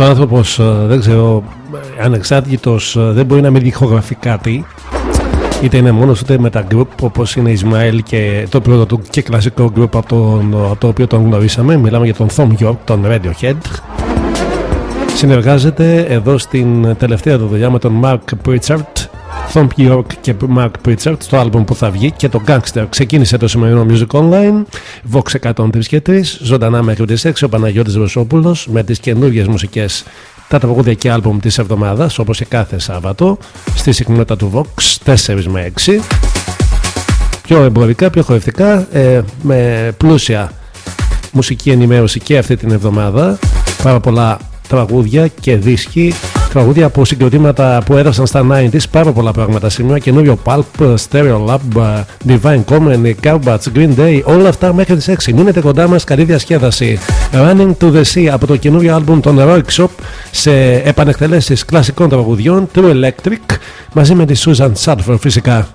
ο άνθρωπος ε, δεν ξέρω ανεξάρτητος ε, δεν μπορεί να μην διχογραφεί κάτι είτε είναι μόνος είτε με τα group όπως είναι Ισμαήλ και το πρώτο του και κλασικό group από, τον, το οποίο τον γνωρίσαμε. Μιλάμε για τον Thom York, τον Radiohead. Συνεργάζεται εδώ στην τελευταία του δουλειά με τον Mark Pritchard Thom York και Mark Pritchard στο άλμπομ που θα βγει και το Gangster. Ξεκίνησε το σημερινό Music Online Vox 103 και 3 ζωντανά μέχρι τις 6 ο Παναγιώτης Ρωσόπουλος με τις καινούργιες μουσικές τα τραγούδια και άλμπομ της εβδομάδας όπως και κάθε Σάββατο στη συχνότητα του Vox 4 με 6 πιο εμπορικά, πιο χορευτικά ε, με πλούσια μουσική ενημέρωση και αυτή την εβδομάδα. Πάρα πολλά τραγούδια και δίσκοι τραγούδια από συγκροτήματα που έδωσαν στα 90s πάρα πολλά πράγματα σήμερα. Καινούριο Pulp, Stereo Lab, Divine Comedy, Carbats, Green Day όλα αυτά μέχρι τις 6 μείνετε κοντά μας καλή διασκέδαση. Running to the Sea από το καινούριο άλμπουμ των Heroic Shop σε επανεκτελέσεις κλασικών τραγουδιών True Electric μαζί με τη Susan Sadler φυσικά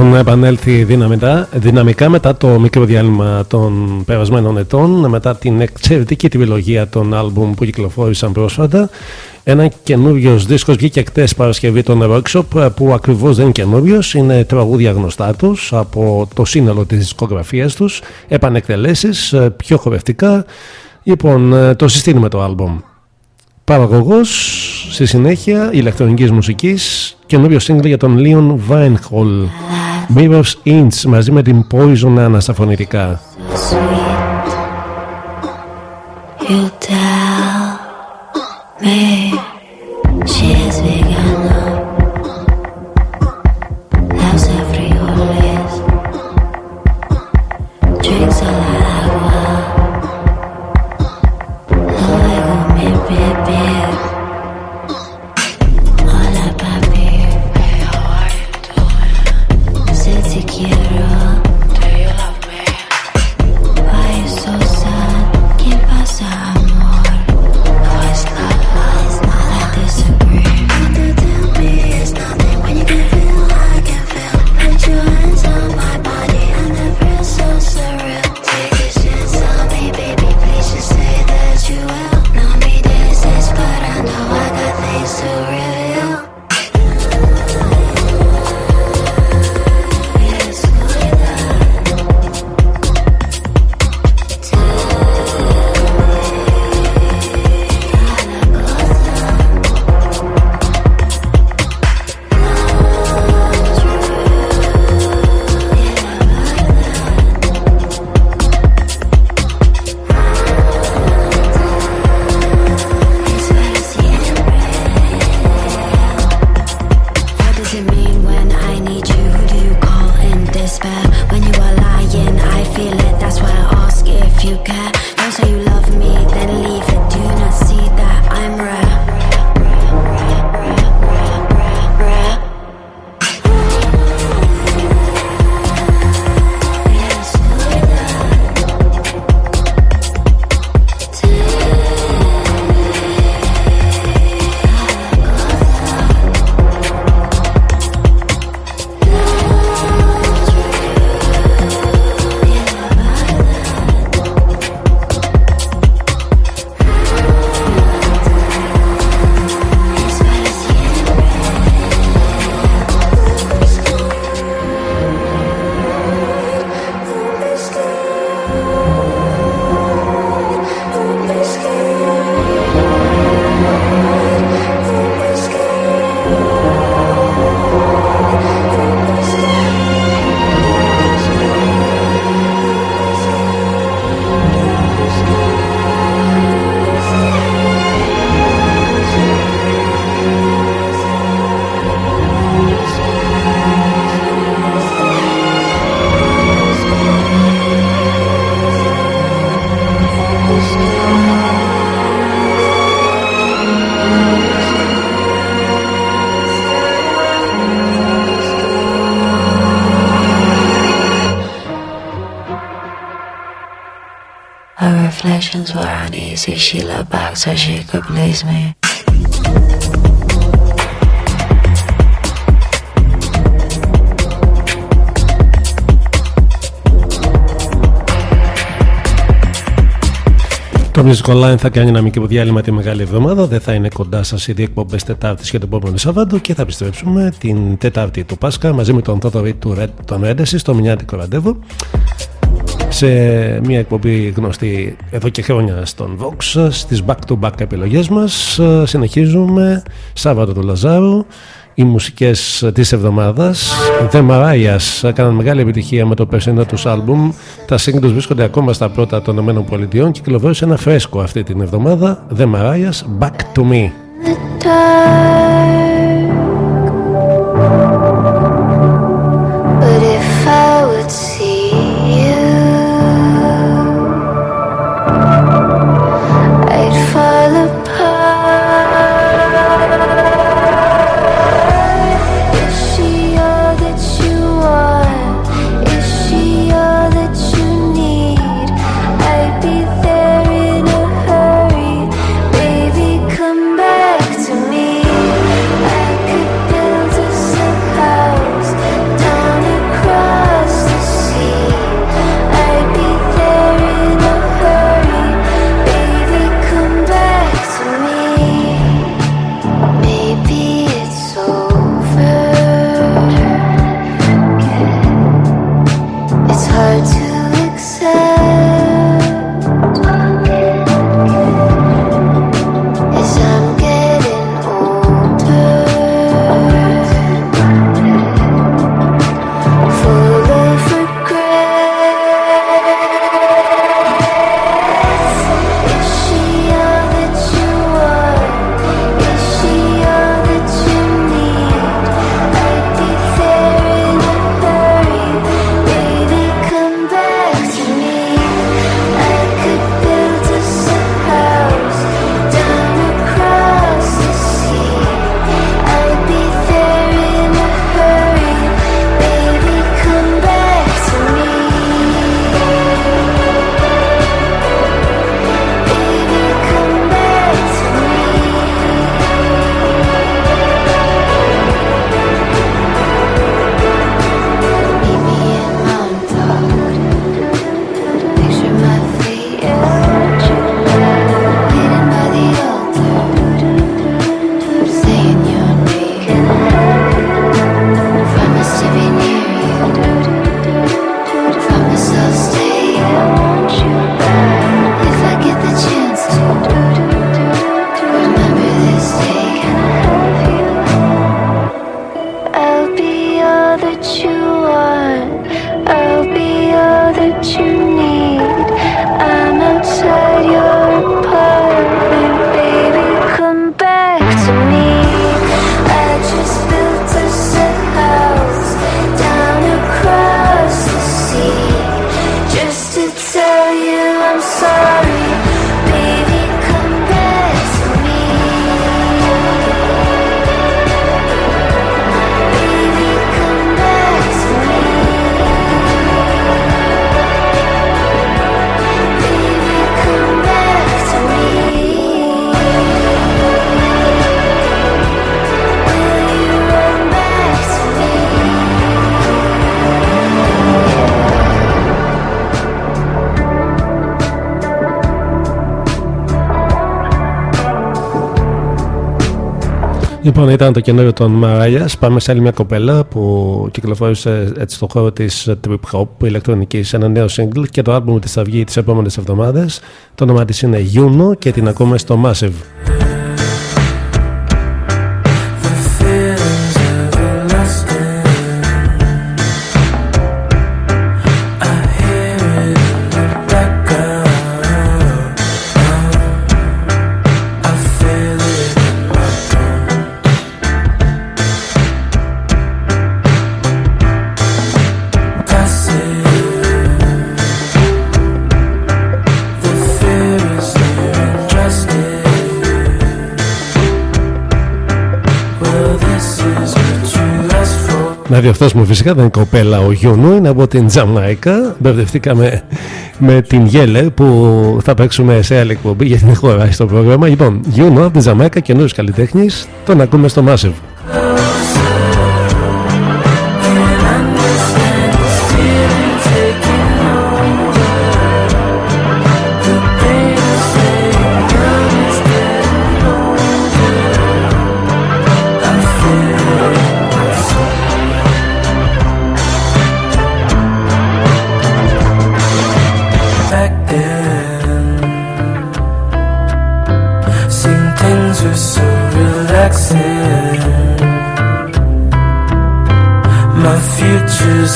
Έχουν επανέλθει δυναμικά, δυναμικά μετά το μικρό διάλειμμα των περασμένων ετών, μετά την εξαιρετική τριλογία των άλμπουμ που κυκλοφόρησαν πρόσφατα. Ένα καινούριος δίσκος βγήκε χτες Παρασκευή των Rockshop που ακριβώς δεν είναι καινούριος, είναι τραγούδια γνωστά τους από το σύνολο της δισκογραφίας τους, επανεκτελέσεις, πιο χορευτικά. Λοιπόν, το συστήνουμε το άλμπουμ. Παραγωγός στη συνέχεια ηλεκτρονικής μουσικής, καινούριο σύγκλι για τον Leon Weinhall. Mirror's Inch μαζί με την Poison Anna στα φωνητικά. Yeah. Reflections were uneasy. She looked back so she could please me. Το Music Online θα κάνει ένα μικρό διάλειμμα τη μεγάλη εβδομάδα. Δεν θα είναι κοντά σας οι δύο εκπομπές Τετάρτης και το επόμενο Σάββατο και θα επιστρέψουμε την Τετάρτη του Πάσχα μαζί με τον Θόδωρη του Red, τον Ρέντεση στο μηνιάτικο ραντεβού σε μια εκπομπή γνωστή εδώ και χρόνια στον Vox στις back-to-back επιλογές μας. Συνεχίζουμε. Σάββατο του Λαζάρου οι μουσικές της εβδομάδας. The Mariahs έκαναν μεγάλη επιτυχία με το περσινό τους άλμπουμ. Τα singles βρίσκονται ακόμα στα πρώτα των ΗΠΑ και κυκλοφόρησε ένα φρέσκο αυτή την εβδομάδα. The Mariahs Back to Me Λοιπόν, ήταν το καινούριο των Μαράγια. Πάμε σε άλλη μια κοπέλα που κυκλοφόρησε έτσι στον χώρο της trip hop ηλεκτρονική ένα νέο single και το album της θα βγει τις επόμενες εβδομάδες. Το όνομα της είναι Juno και την ακούμε στο Massive. Δηλαδή αυτό μου φυσικά δεν είναι κοπέλα ο Γιούνου, είναι από την Τζαμάικα. Μπερδευτήκαμε με την Γέλε που θα παίξουμε σε άλλη εκπομπή γιατί την έχω στο πρόγραμμα. Λοιπόν, Γιούνου από την Τζαμάικα, καινούριο καλλιτέχνης, τον ακούμε στο Massive.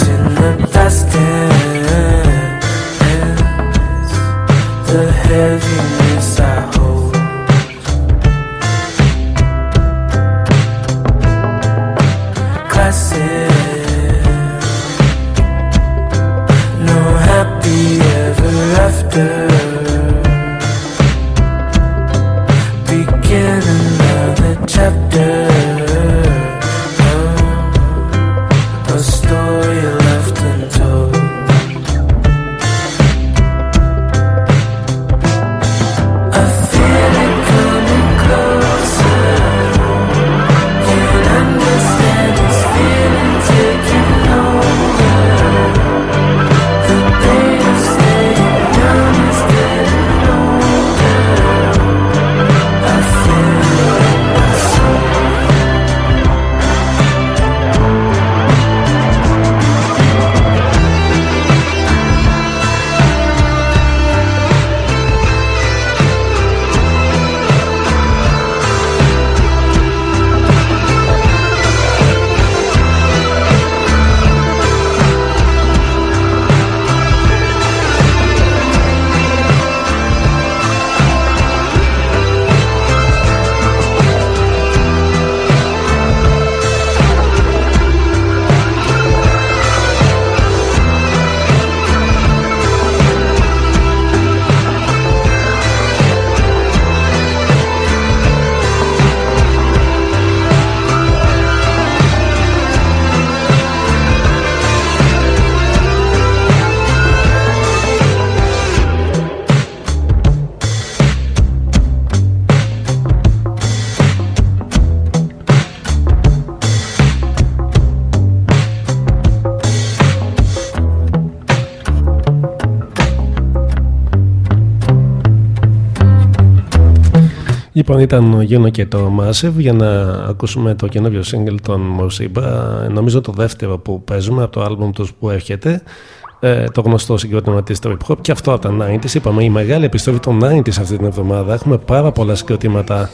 in the past the heavy. Λοιπόν, ήταν ο Γίνο και το Massive για να ακούσουμε το καινούριο single των Morsiba. Νομίζω το δεύτερο που παίζουμε από το album τους που έρχεται. Ε, το γνωστό συγκρότημα της Trip Hop και αυτό από τα 90s. Είπαμε η μεγάλη επιστροφή των 90s αυτή την εβδομάδα. Έχουμε πάρα πολλά συγκροτήματα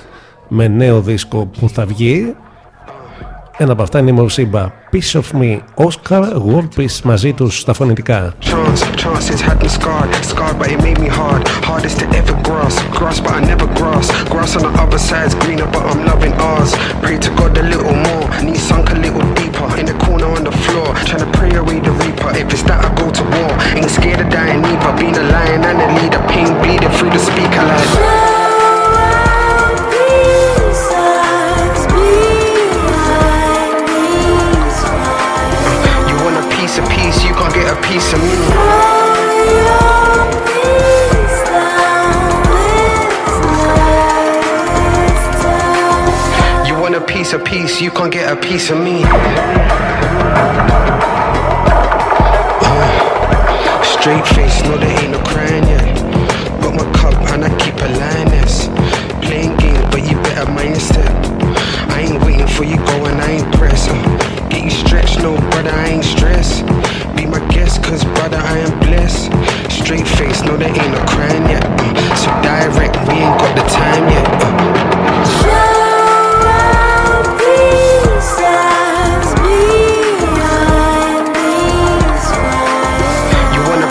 με νέο δίσκο που θα βγει. Ένα από αυτά είναι η Morsiba. Piece of Me, Oscar World Peace μαζί τους στα φωνητικά. Chance, chances had me scarred, scarred but it made me hard. Hardest to ever grasp, grasp but I never grasp. Grass on the other side's greener but I'm loving ours. Pray to God a little more, need sunk a little deeper. In the corner on the floor, trying to pray away the reaper. If it's that I go to war, ain't scared of dying either. Being a lion and a leader, pain piece of me. a piece of peace, you can't get a piece of me. Uh, straight face, no, there ain't no crying yet. Got my cup and I keep a lioness. Playing games, but you better mind your step. I ain't waiting for you, go and I ain't pressing. Uh. Get you stretched, no brother, I ain't stressed. Cause brother, I am blessed. Straight face, no, there ain't no crying yet. Uh, so direct, we ain't got the time yet. Uh.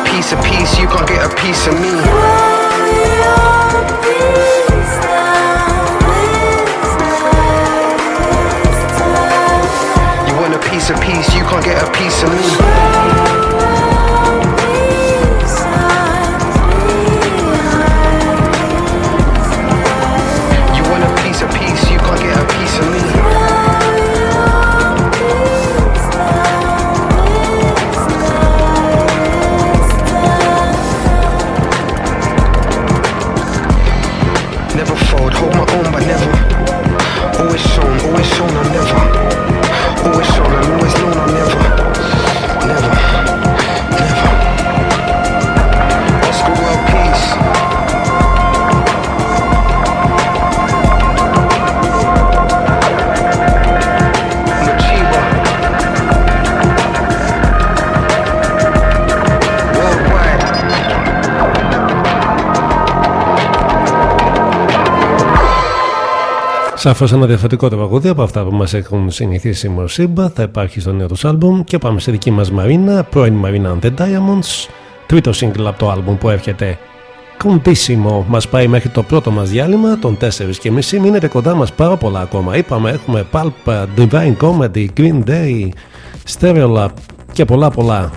piece of peace, you can't get a piece of me. You want a piece of peace, you can't get a piece of me. Σαφώς ένα διαφορετικό τραγούδι από αυτά που μας έχουν συνηθίσει η Μορσίμπα θα υπάρχει στο νέο τους άλμπουμ και πάμε στη δική μας Μαρίνα, πρώην Μαρίνα The Diamonds, τρίτο single από το άλμπουμ που έρχεται κοντήσιμο. Μας πάει μέχρι το πρώτο μας διάλειμμα των 4.30. Μείνετε κοντά μας πάρα πολλά ακόμα. Είπαμε έχουμε Pulp, Divine Comedy, Green Day, Stereolab και πολλά πολλά.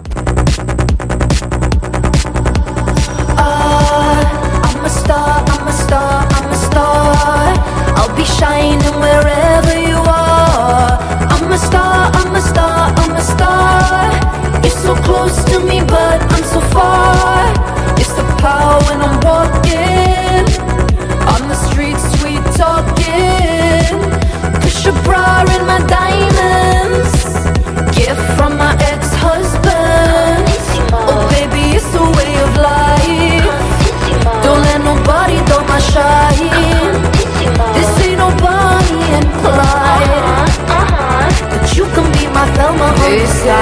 this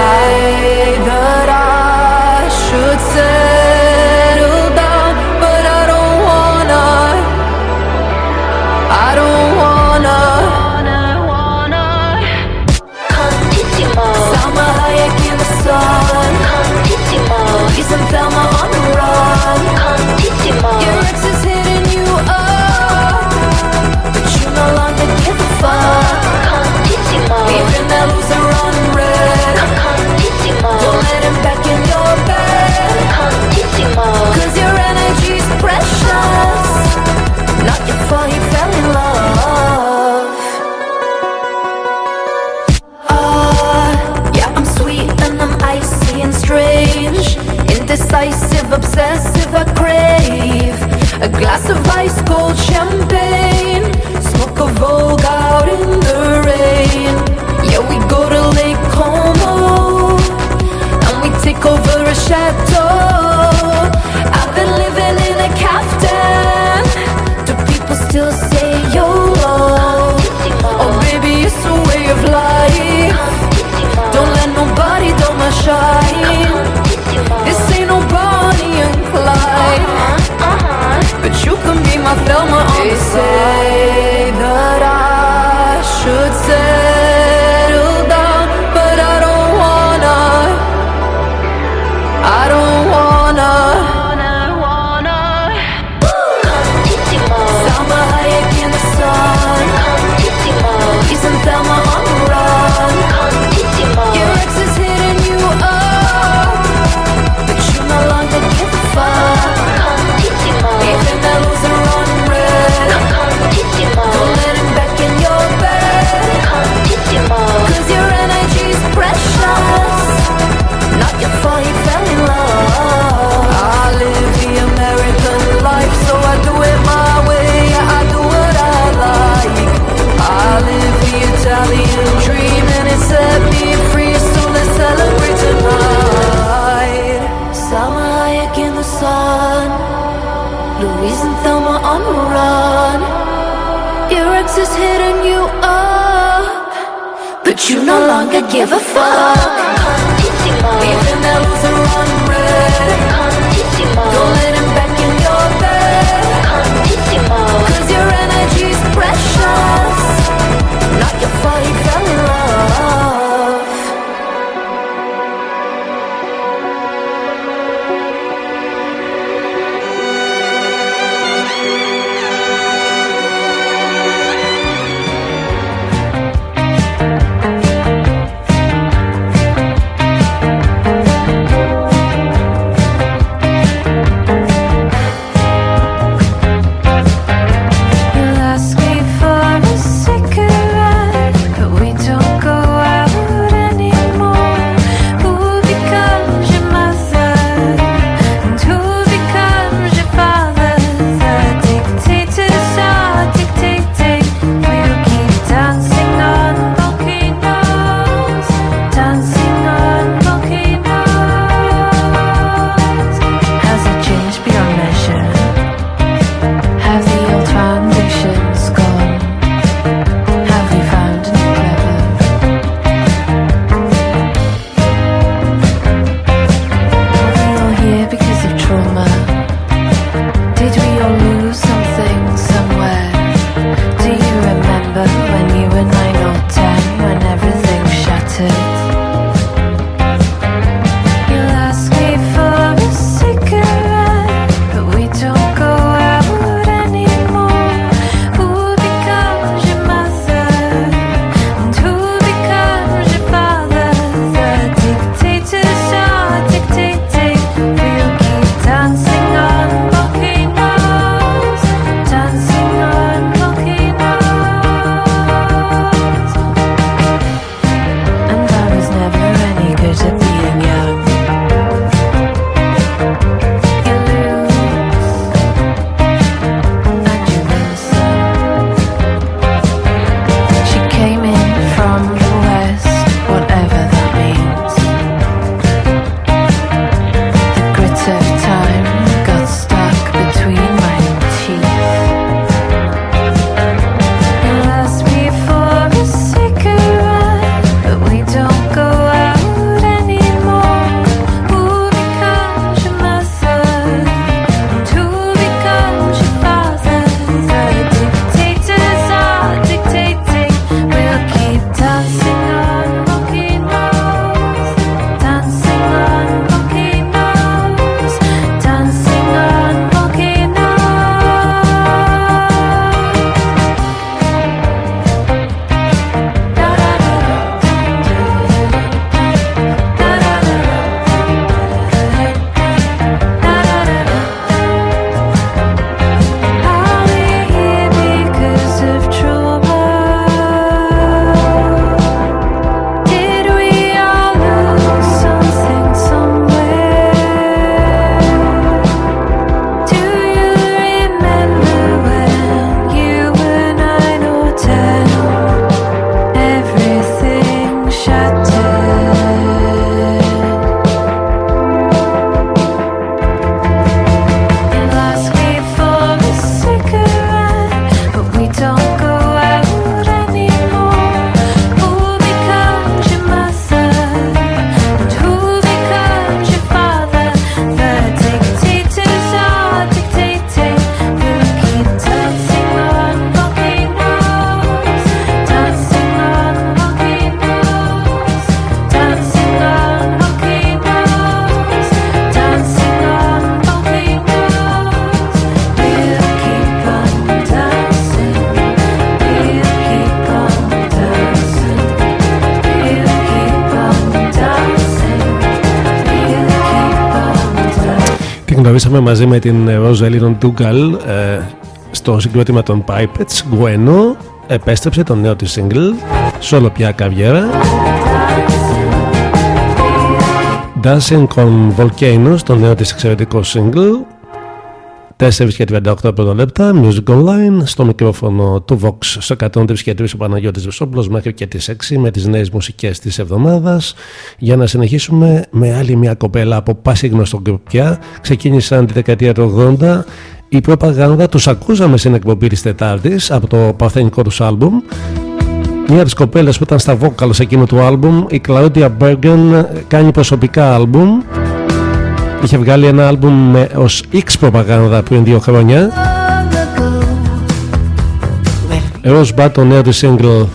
Indecisive, obsessive, I crave a glass of ice cold champagne. Smoke a Vogue out in the rain. Yeah, we go to Lake Como and we take over a chateau. my, throw my on the side. you no longer give a fuck. Even though είμαστε μαζί με την Ροζελίνον Ντούγκαλ ε, στο συγκρότημα των Pipets. Γουένο επέστρεψε το νέο της single σολοπια καβιέρα Dancing on Volcanoes το νέο της εξαιρετικό single. 4 και 38 πρώτα λεπτά, Music Online, στο μικρόφωνο του Vox, στο 103 και 3 ο Παναγιώτης Βεσόπουλος, μέχρι και τις 6 με τις νέες μουσικές της εβδομάδας, για να συνεχίσουμε με άλλη μια κοπέλα από πάση γνωστό κρουπιά, Ξεκίνησαν τη δεκαετία του 80, η προπαγάνδα τους ακούσαμε στην εκπομπή της Τετάρτης από το παθενικό τους άλμπουμ. Μία από τις κοπέλες που ήταν στα vocals εκείνο του άλμπουμ, η Κλαόντια Μπέργκεν, κάνει προσωπικά άλμπουμ είχε βγάλει ένα άλμπουμ με, ως X προπαγάνδα πριν δύο χρόνια. Rosebud το νέο της single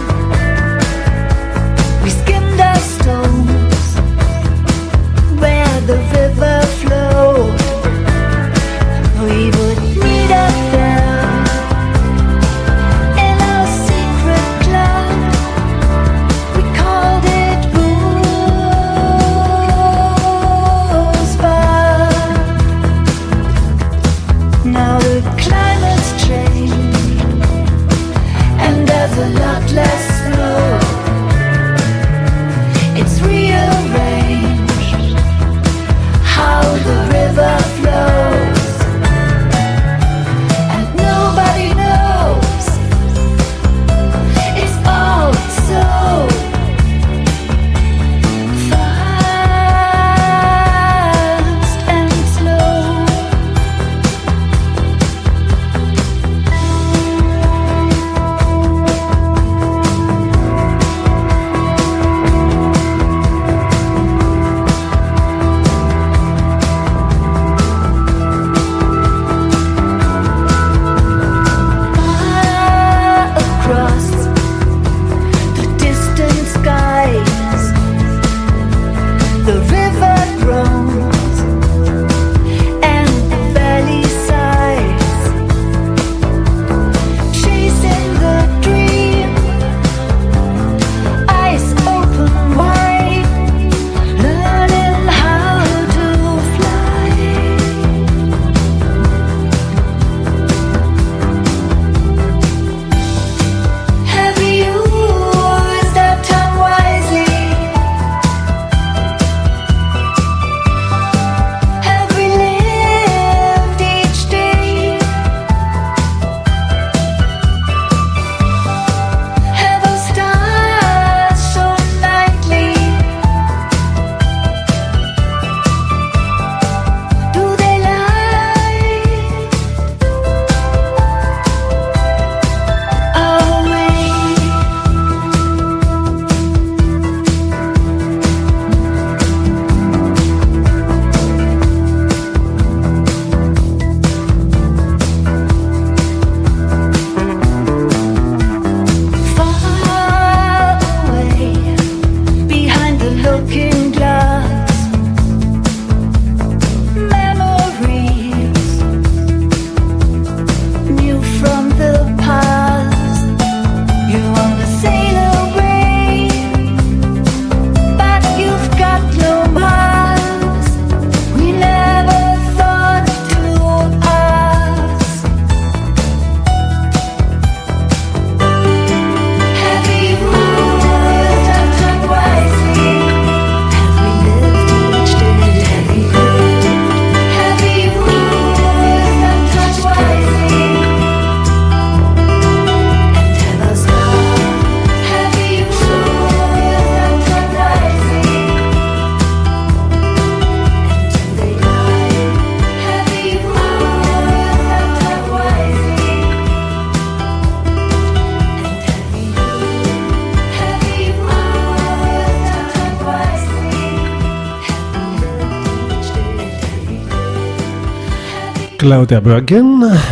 Claudia Bruggen,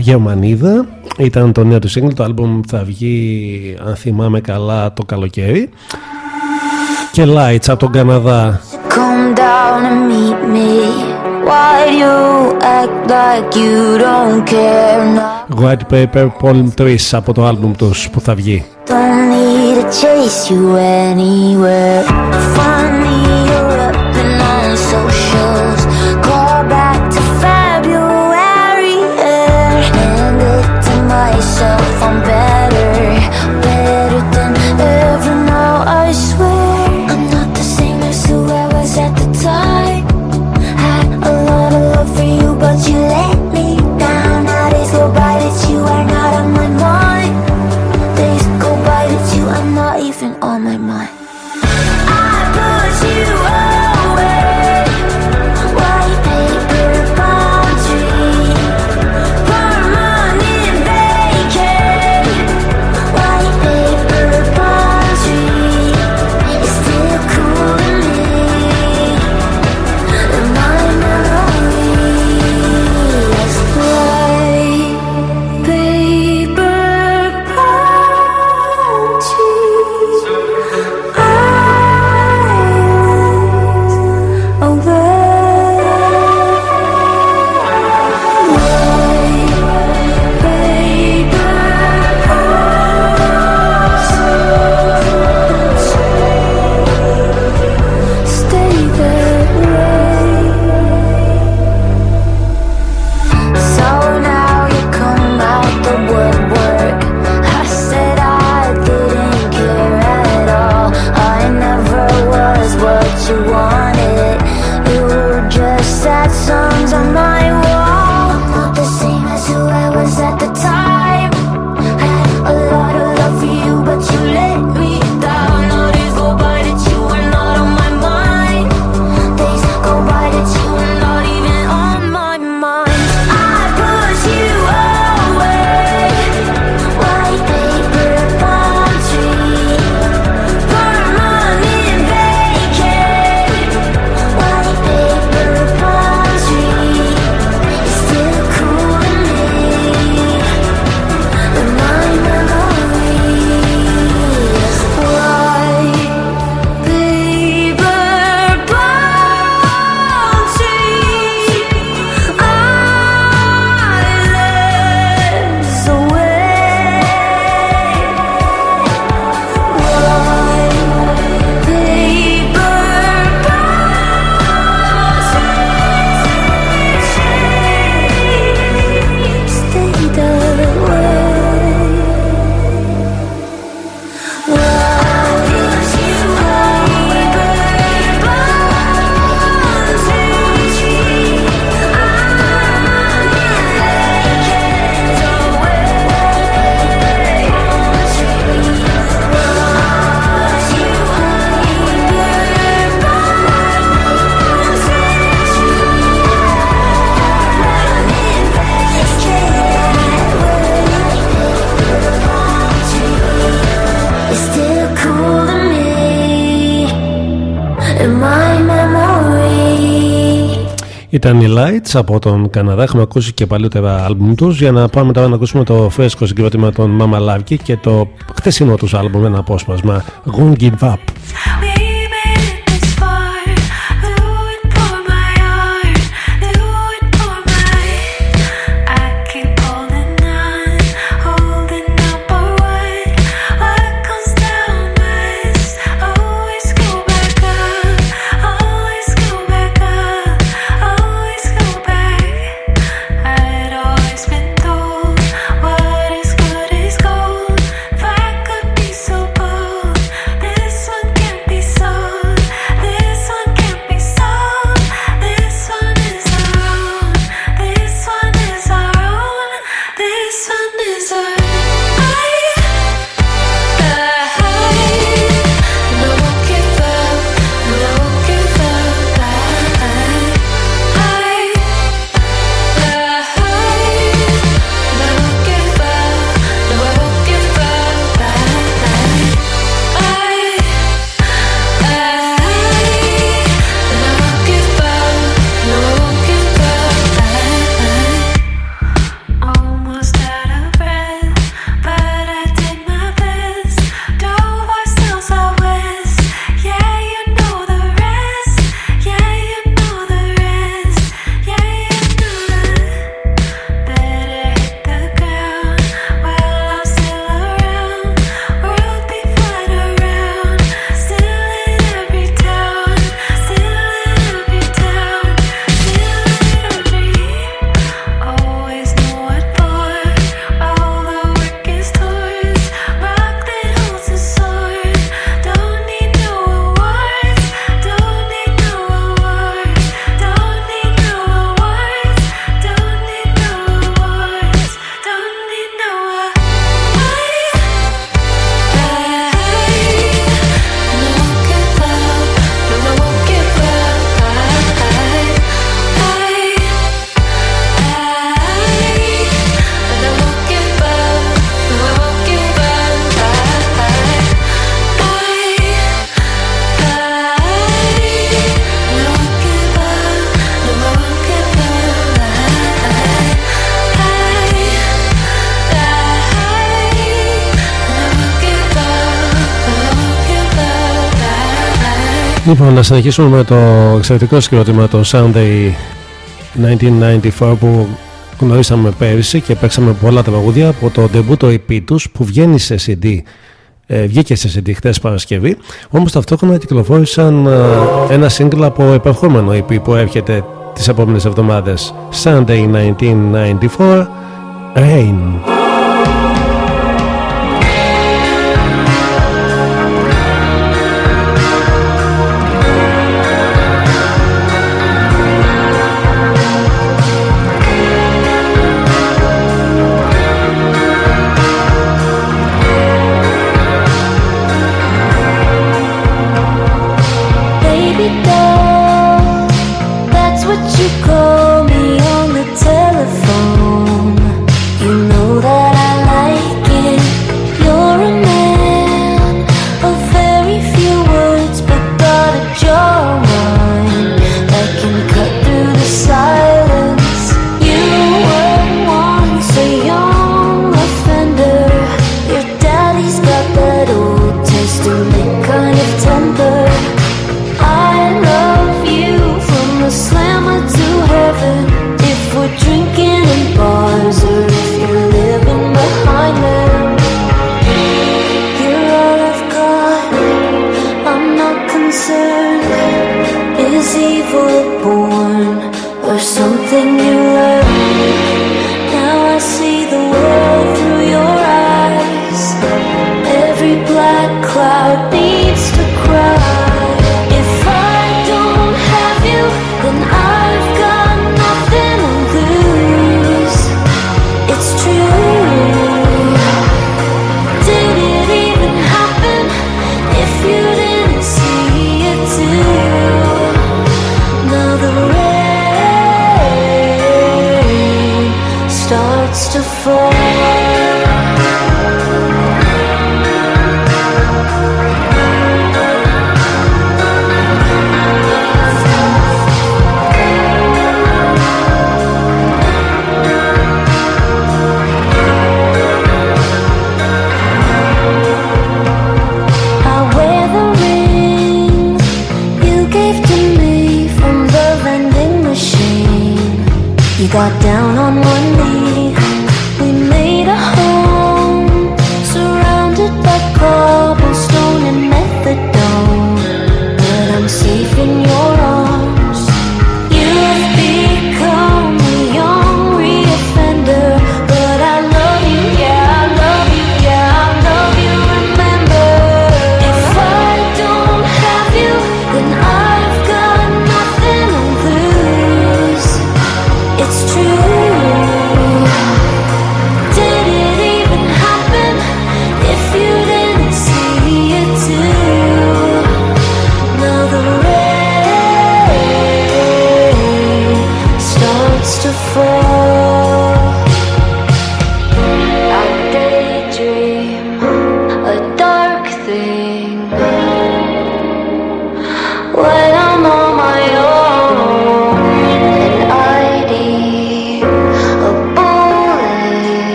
Γερμανίδα. Ήταν το νέο του single, το album θα βγει, αν θυμάμαι καλά, το καλοκαίρι. Και Lights από τον Καναδά. Come down and meet me. Why you act like you don't care White Paper Volume 3 από το album τους που θα βγει. Don't need to chase you anywhere. on Ήταν οι Lights από τον Καναδά. Έχουμε ακούσει και παλιότερα άλμπουμ τους. Για να πάμε τώρα να ακούσουμε το φρέσκο συγκρότημα των Mama Larky και το χτεσινό τους άλμπουμ, ένα απόσπασμα. Won't give up. Να συνεχίσουμε με το εξαιρετικό συγκρότημα το Sunday 1994 που γνωρίσαμε πέρυσι και παίξαμε πολλά τραγούδια από το debut το EP τους που βγαίνει σε CD ε, βγήκε σε CD χτες Παρασκευή. Όμως ταυτόχρονα κυκλοφόρησαν ε, ένα σύγκλα από επερχόμενο EP που έρχεται τις επόμενες εβδομάδες. Sunday 1994 Rain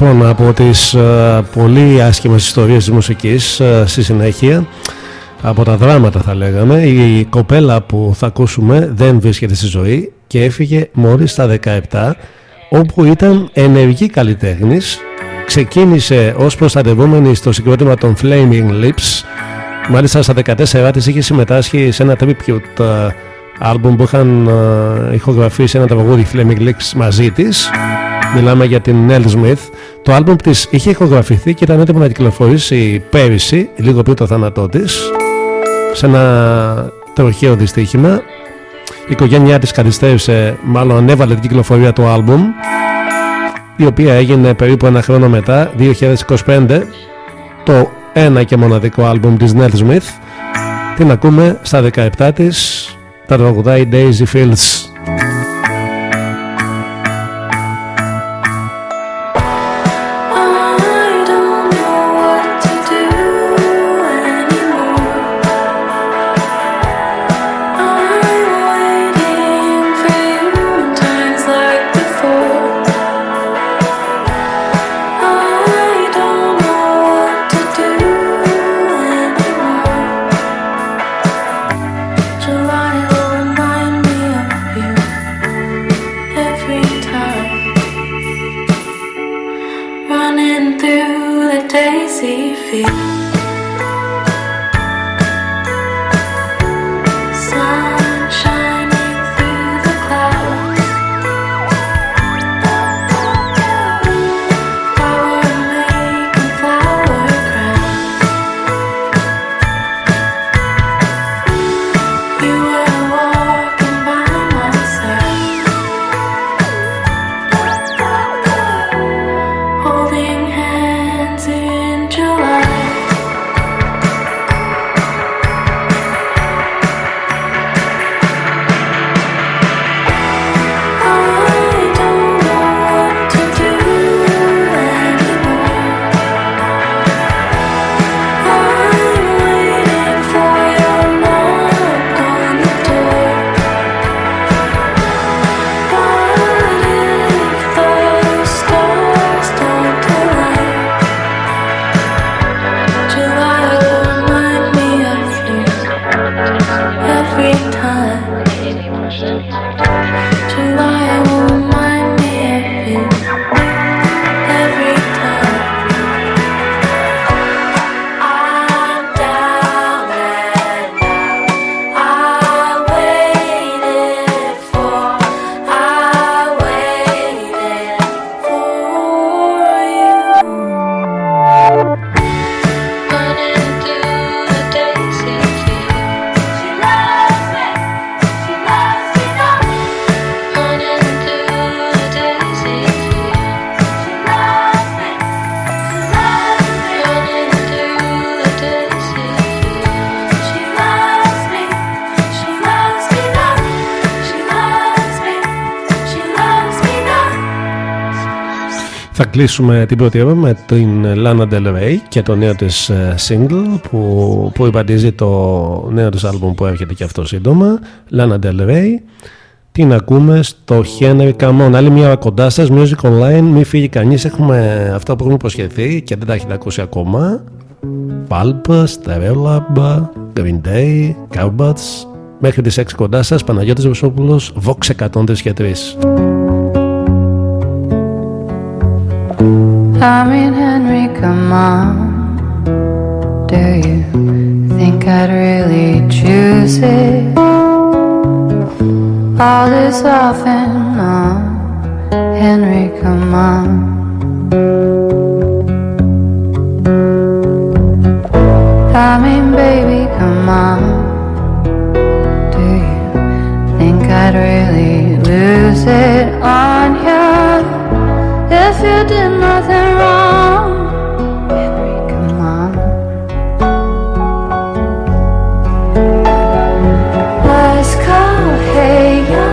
Λοιπόν, από τις uh, πολύ άσχημες ιστορίες της μουσικής uh, στη συνέχεια από τα δράματα θα λέγαμε η κοπέλα που θα ακούσουμε δεν βρίσκεται στη ζωή και έφυγε μόλις στα 17 όπου ήταν ενεργή καλλιτέχνης ξεκίνησε ως προστατευόμενη στο συγκρότημα των Flaming Lips. Μάλιστα στα 14 της είχε συμμετάσχει σε ένα tribute album που είχαν uh, ηχογραφήσει ένα τραγούδι Flaming Lips μαζί της Μιλάμε για την Nell Smith. Το άλμπουμ της είχε ηχογραφηθεί και ήταν έτοιμο να κυκλοφορήσει πέρυσι, λίγο πριν το θάνατό της, σε ένα τροχαίο δυστύχημα. Η οικογένειά της καθυστέρησε, μάλλον ανέβαλε την κυκλοφορία του άλμπουμ, η οποία έγινε περίπου ένα χρόνο μετά, 2025, το ένα και μοναδικό άλμπουμ της Nell Smith. Την ακούμε στα 17 της, τα τραγουδάει Daisy Fields. Κλείσουμε την πρώτη ώρα με την Lana Del Rey και το νέο της ε, single που, που υπαντίζει το νέο της άλμπουμ που έρχεται και αυτό σύντομα Lana Del Rey. Την ακούμε στο Henry Camon. Άλλη μια ώρα κοντά σας Music Online. Μην φύγει κανείς έχουμε αυτά που έχουμε υποσχεθεί και δεν τα έχετε ακούσει ακόμα. Pulp, Stereolab, Green Day, Carbats μέχρι τις 6 κοντά σας Παναγιώτης Βεσόπουλος Vox 103 και 3 I mean, Henry, come on. Do you think I'd really choose it? All this off and on. Henry, come on. I mean, baby, come on. Do you think I'd really lose it on you? if you did nothing wrong. Mom. Let's go, hey, yo,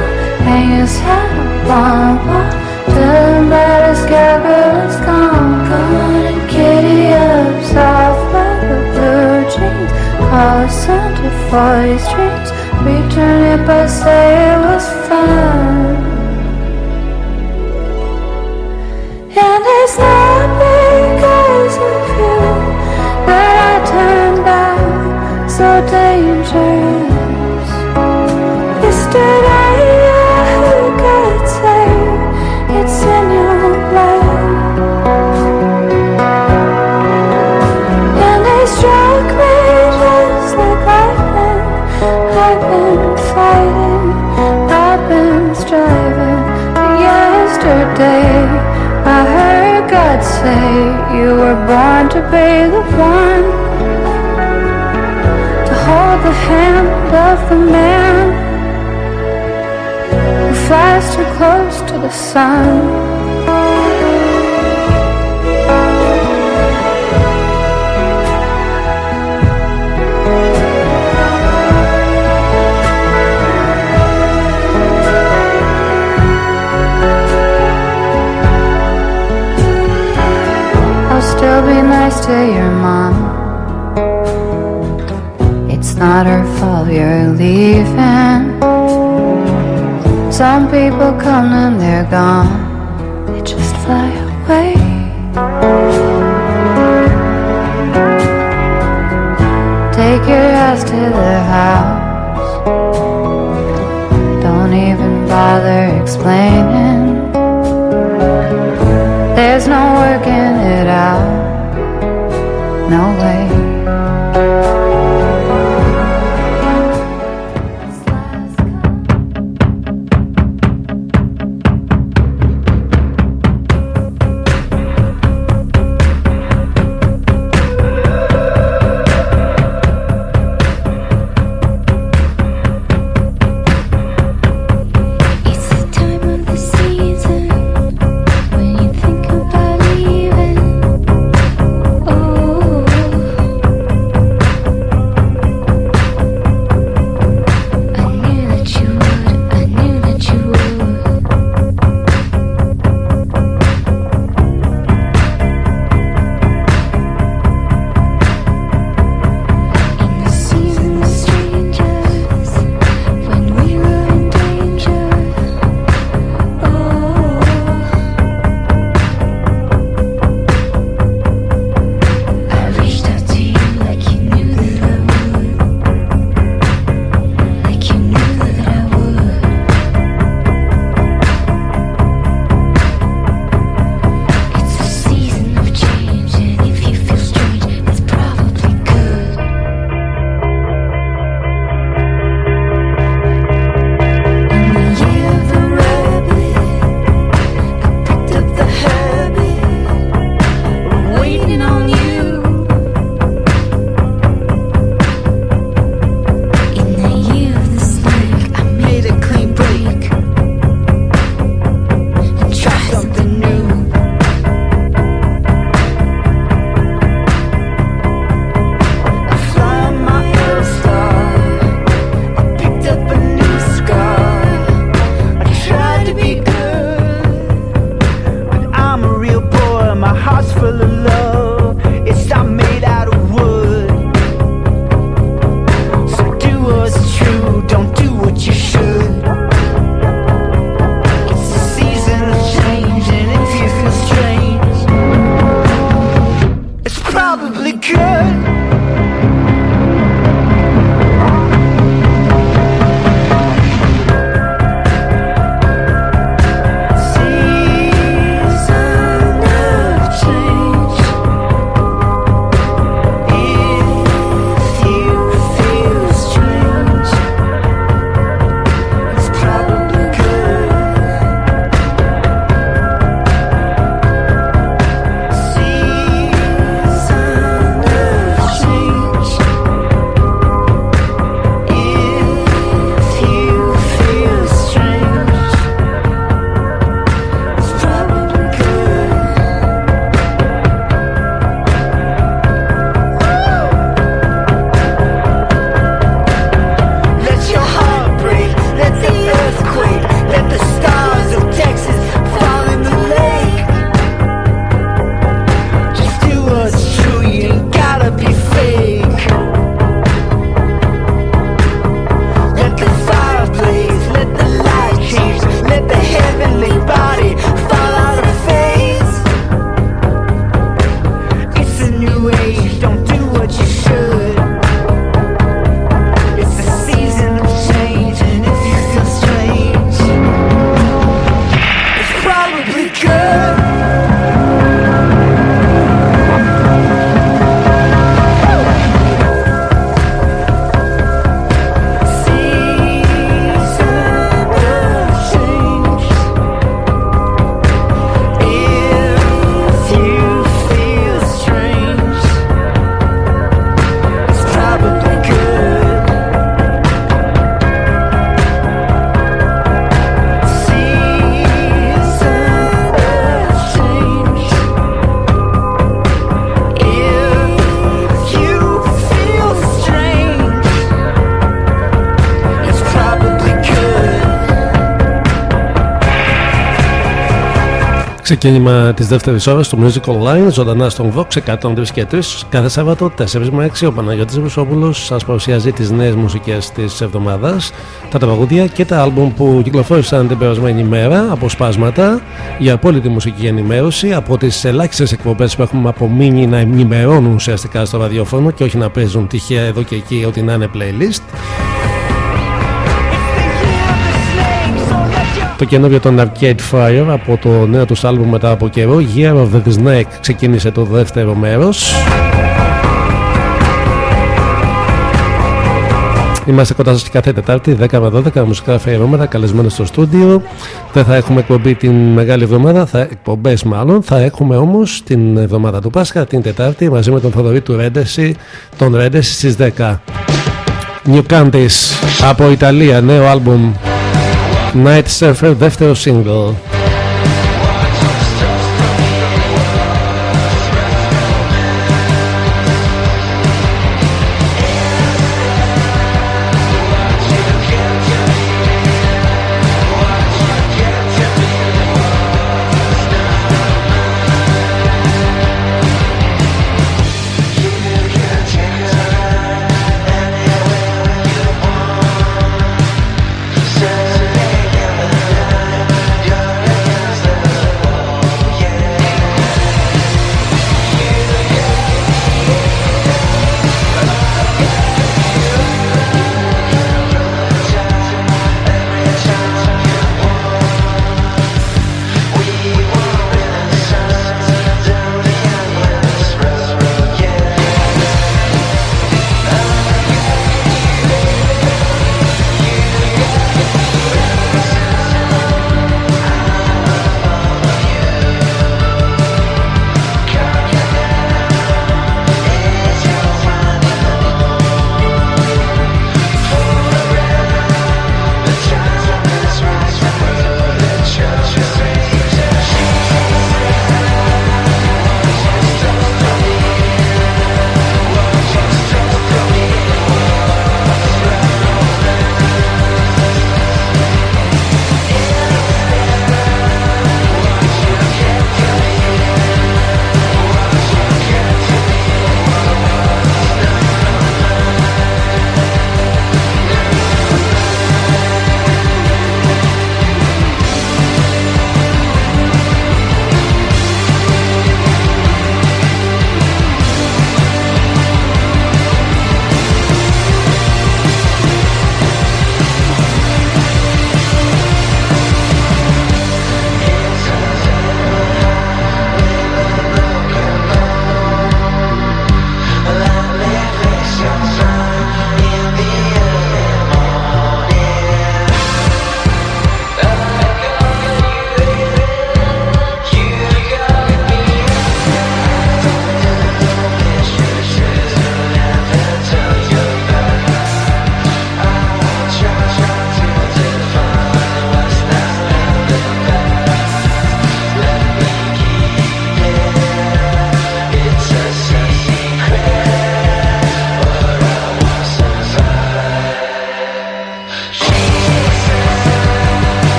hang you said, one, one. Then let us get really gone. Gonna kitty up south with the blue jeans. Call Santa for his dreams. Return it but say it was fun. dangerous. Yesterday I could say it's in your blood, and they struck me just like lightning. I've been fighting, I've been striving, but yesterday I heard God say you were born to be the one hand of the man who flies too close to the sun. I'll still be nice to your mom. Not her fault you're leaving. Some people come and they're gone, they just fly away. Take your ass to the house. Don't even bother explaining. There's no working it out. No way. Ξεκίνημα της δεύτερης ώρας του Music Online, ζωντανά στον Vox 103 και 3. Κάθε Σάββατο 4 με 6 ο Παναγιώτης Βουσόπουλο σας παρουσιάζει τις νέες μουσικές της εβδομάδας, τα τραγούδια και τα άλμπουμ που κυκλοφόρησαν την περασμένη μέρα, αποσπάσματα για απόλυτη μουσική ενημέρωση από τις ελάχιστες εκπομπές που έχουμε απομείνει να ενημερώνουν ουσιαστικά στο ραδιόφωνο και όχι να παίζουν τυχαία εδώ και εκεί ό,τι να είναι playlist. Το καινούριο των Arcade Fire από το νέο τους άλμπουμ μετά από καιρό. Year of the Snake ξεκίνησε το δεύτερο μέρος. Είμαστε κοντά σας και κάθε Τετάρτη 10 με 12 μουσικά αφιερώματα καλεσμένα στο στούντιο. Δεν θα έχουμε εκπομπή την μεγάλη εβδομάδα, θα, εκπομπές μάλλον. Θα έχουμε όμως την εβδομάδα του Πάσχα την Τετάρτη μαζί με τον Θοδωρή του Ρέντεση τον Ρέντεση στις 10 New Candies από Ιταλία, νέο άλμπουμ Night Surfer δεύτερο single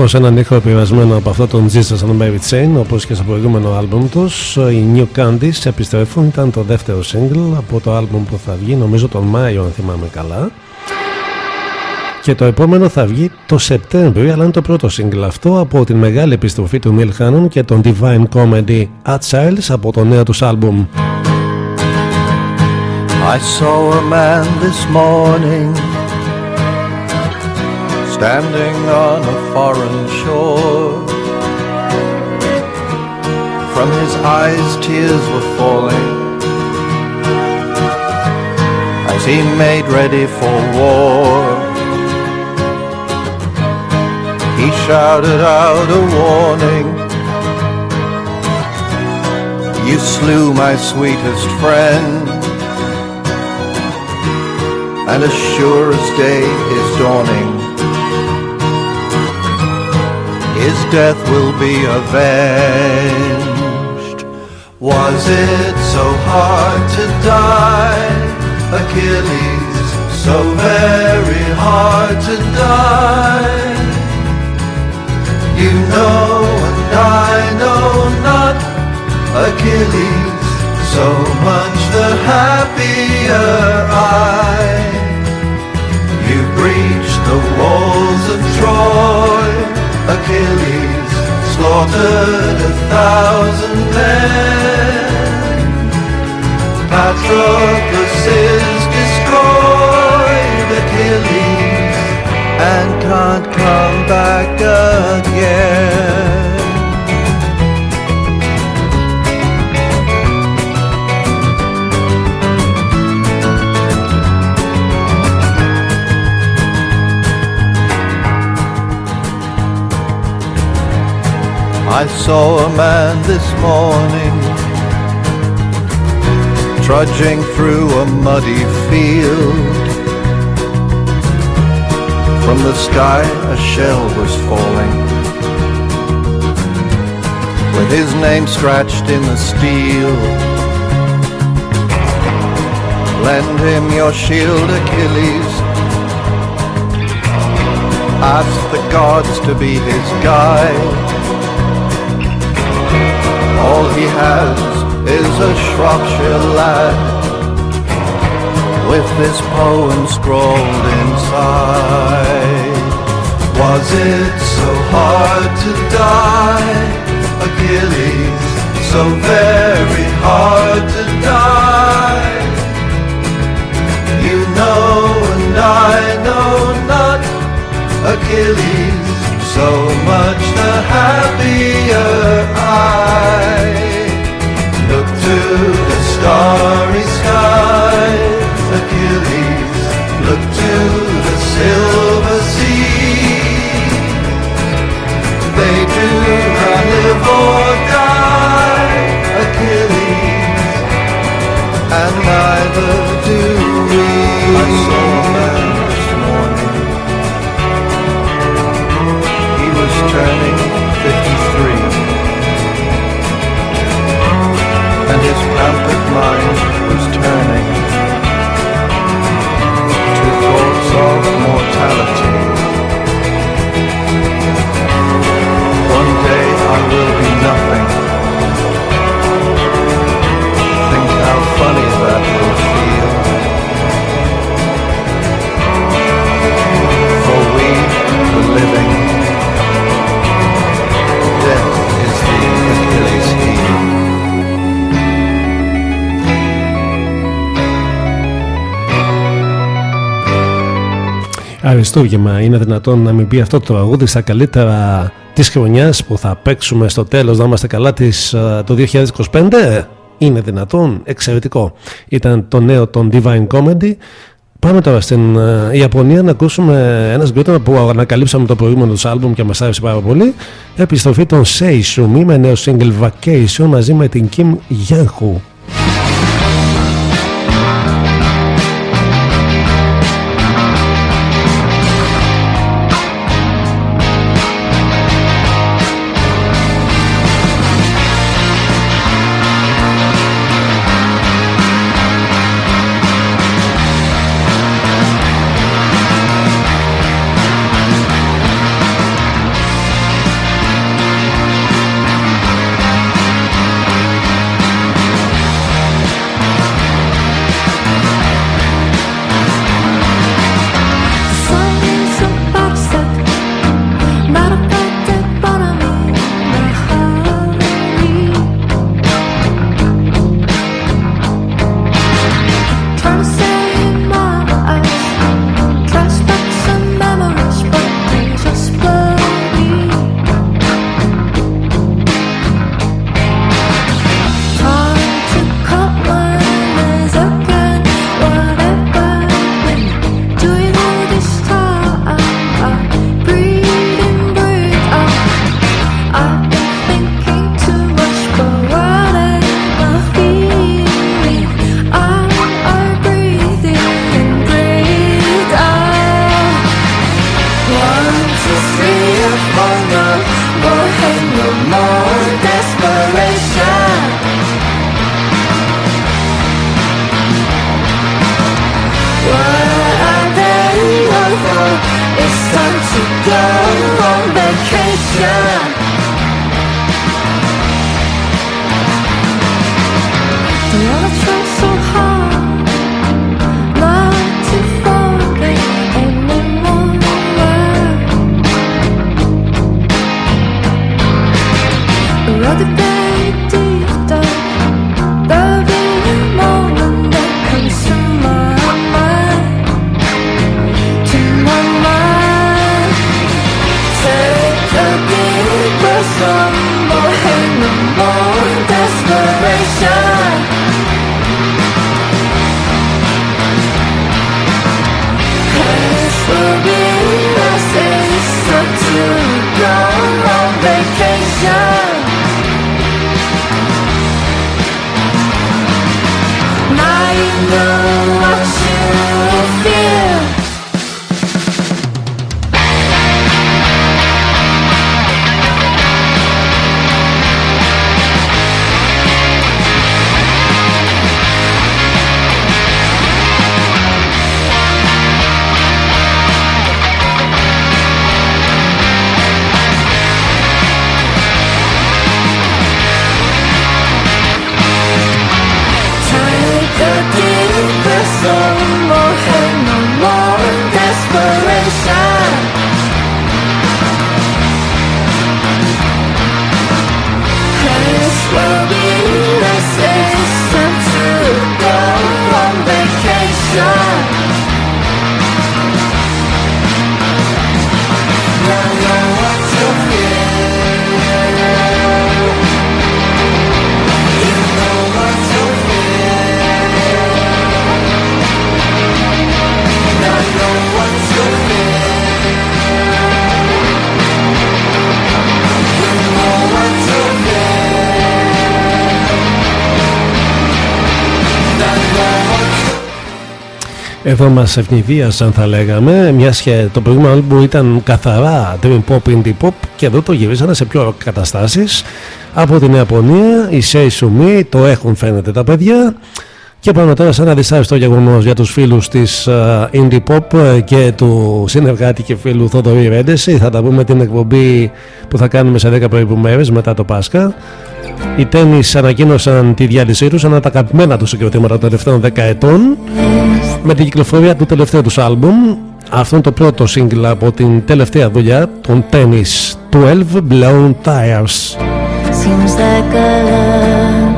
Σαφώ έναν ήχο επηρεασμένο από αυτό τον Jesus and Mary Chain όπως και στο προηγούμενο άλμπουμ τους. Οι New Candies επιστρέφουν, ήταν το δεύτερο single από το άλμπουμ που θα βγει, νομίζω τον Μάιο, αν θυμάμαι καλά. Και το επόμενο θα βγει το Σεπτέμβριο, αλλά είναι το πρώτο single αυτό από την μεγάλη επιστροφή του Neil Hannon και τον Divine Comedy At Childs από το νέο τους άλμπουμ. I saw a man this morning standing on a foreign shore. From his eyes tears were falling as he made ready for war. He shouted out a warning. You slew my sweetest friend. And as sure as day is dawning, his death will be avenged. Was it so hard to die? Achilles, so very hard to die. You know and I know not Achilles, so much the happier I. You breached the walls of Troy, Achilles, slaughtered a thousand men. Patroclus is destroyed Achilles and can't come back again. Saw a man this morning trudging through a muddy field. From the sky a shell was falling, with his name scratched in the steel. Lend him your shield, Achilles. Ask the gods to be his guide. All he has is a Shropshire lad with this poem scrawled inside. Was it so hard to die, Achilles? So very hard to die. You know and I know not, Achilles. So much the happier I look to the starry sky, Achilles, look to the silver sea. They do not live or die, Achilles, and neither do we. I saw a this morning. He was turning the living, death is the Achilles heel. Αριστούργημα. Είναι δυνατόν να μην πει αυτό το τραγούδι στα καλύτερα της χρονιάς που θα παίξουμε στο τέλος να είμαστε καλά της, α, το 2025. Είναι δυνατόν. Εξαιρετικό. Ήταν το νέο των Divine Comedy. Πάμε τώρα στην α, Ιαπωνία να ακούσουμε ένας συγκρότημα που ανακαλύψαμε το προηγούμενο τους άλμπουμ και μας άρεσε πάρα πολύ. Επιστροφή των Seishumi με νέο single Vacation μαζί με την Kim Yanhu.「Εδώ μας ευνηδίασαν θα λέγαμε, μιας και το προηγούμενο album ήταν καθαρά dream pop, indie pop και εδώ το γυρίσανε σε πιο καταστάσεις από την Ιαπωνία. Οι Say Me το έχουν φαίνεται τα παιδιά. Και πάμε τώρα σε ένα δυσάρεστο γεγονός για τους φίλους της uh, Indie Pop και του συνεργάτη και φίλου Θοδωρή Ρέντεση. Θα τα πούμε την εκπομπή που θα κάνουμε σε 10 περίπου μέρε μετά το Πάσχα. Οι τέννη ανακοίνωσαν τη διάλυσή τους, ένα τα αγαπημένα τους συγκροτήματα των τελευταίων 10 ετών, με την κυκλοφορία του τελευταίου τους άλμπουμ. Αυτό είναι το πρώτο σύγκλα από την τελευταία δουλειά των Tennis 12 Blown Tires. Seems like a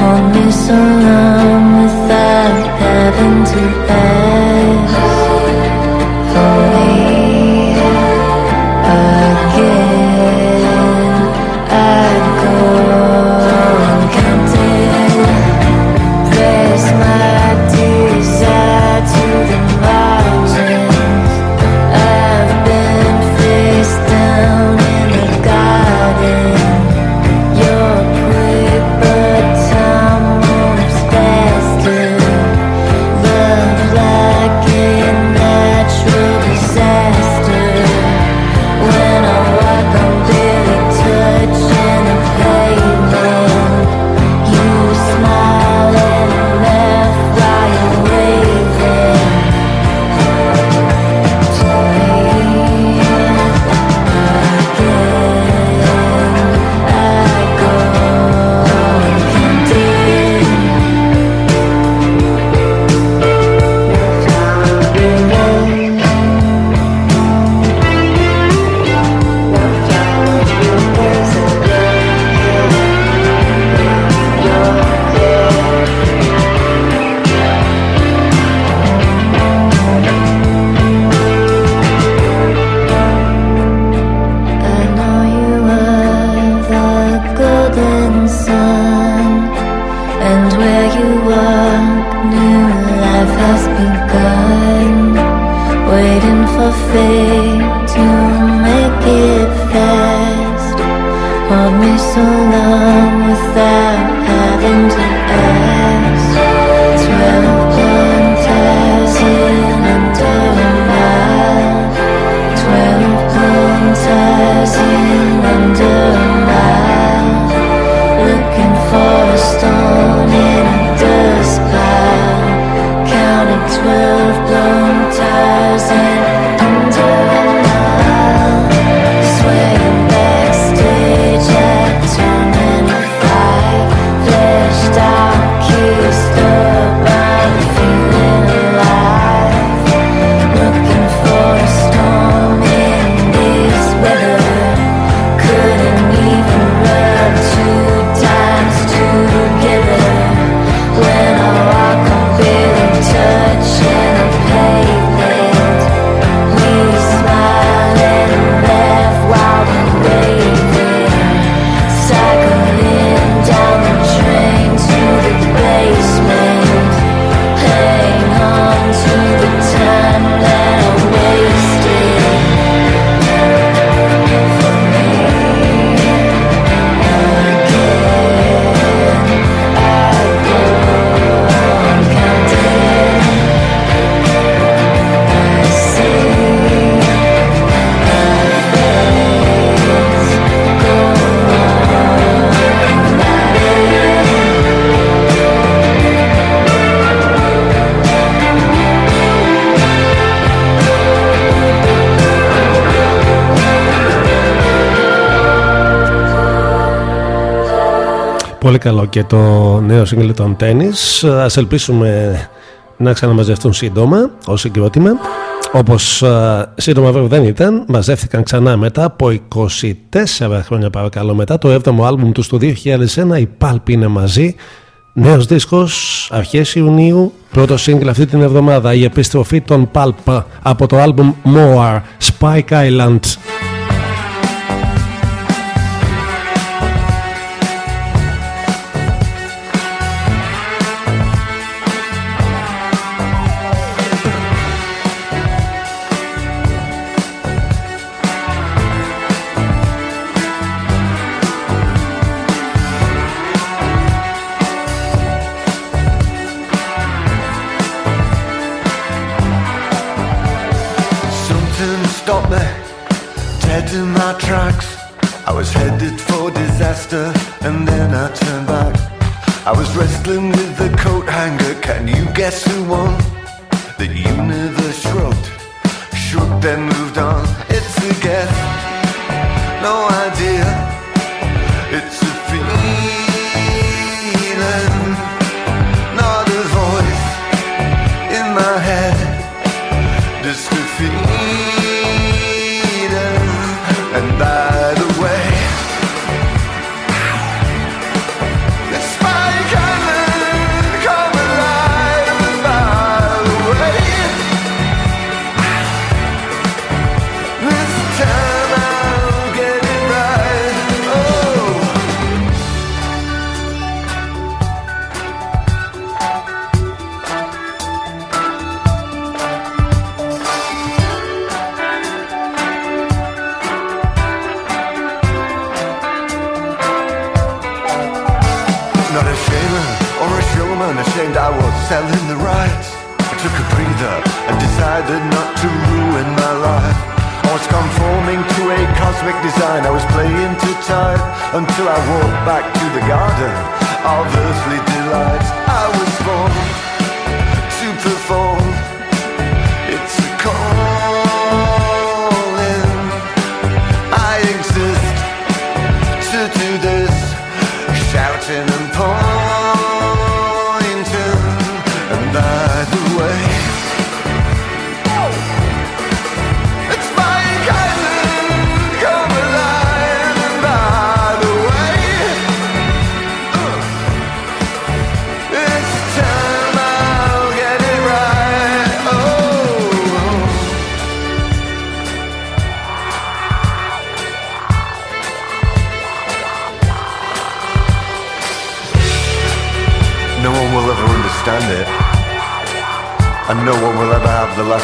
Hold me so long without having to πολύ καλό και το νέο σύγκλι των Tennis. Ας ελπίσουμε να ξαναμαζευτούν σύντομα ως συγκρότημα. Όπως σύντομα βέβαια δεν ήταν, μαζεύτηκαν ξανά μετά από 24 χρόνια παρακαλώ μετά το 7ο άλμπουμ τους το 2001 η Pulp είναι μαζί Νέος δίσκος αρχές Ιουνίου Πρώτο σύγκλι αυτή την εβδομάδα Η επιστροφή των Pulp από το άλμπουμ More Spike Island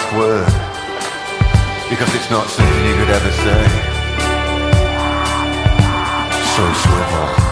last word because it's not something you could ever say. So swivel.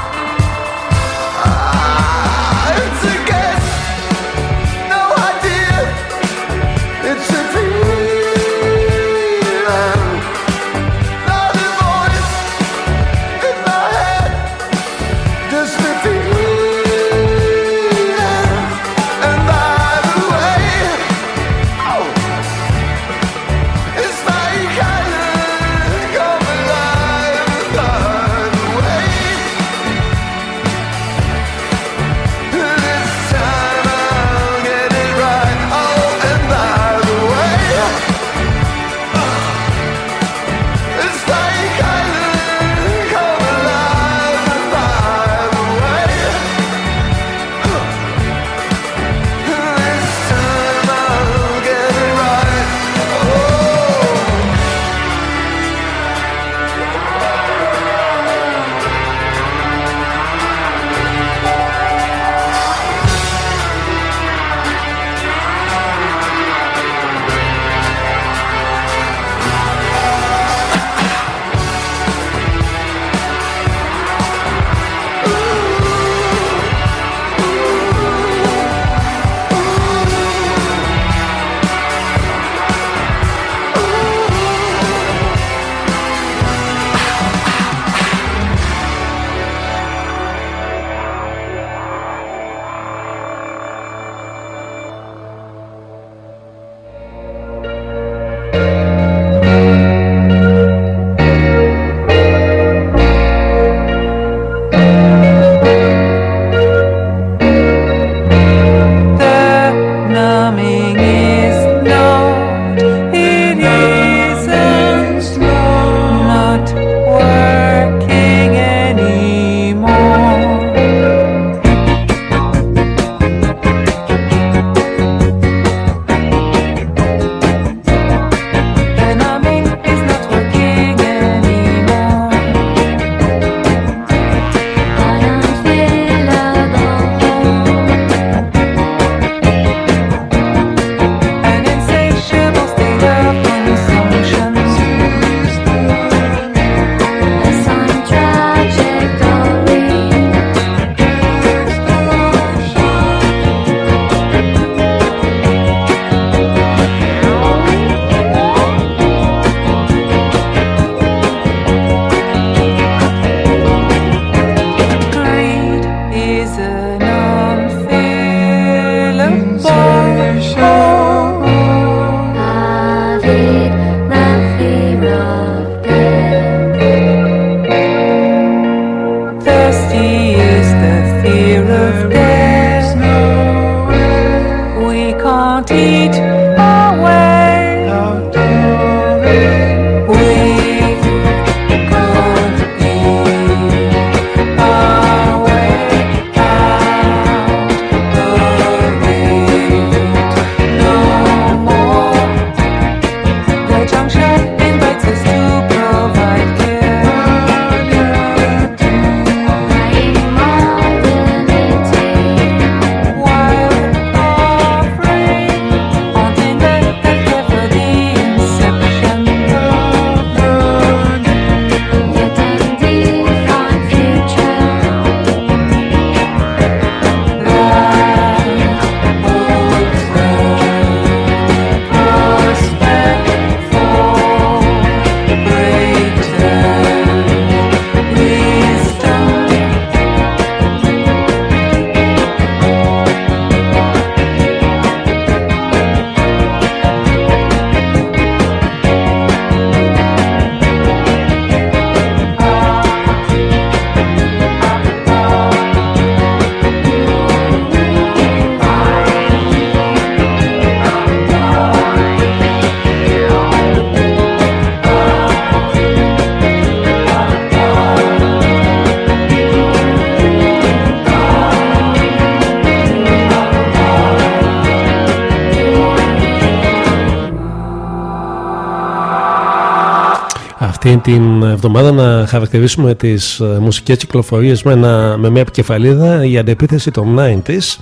εβδομάδα να χαρακτηρίσουμε τις ε, μουσικές κυκλοφορίες με, ένα, με μια επικεφαλίδα η αντεπίθεση των 90s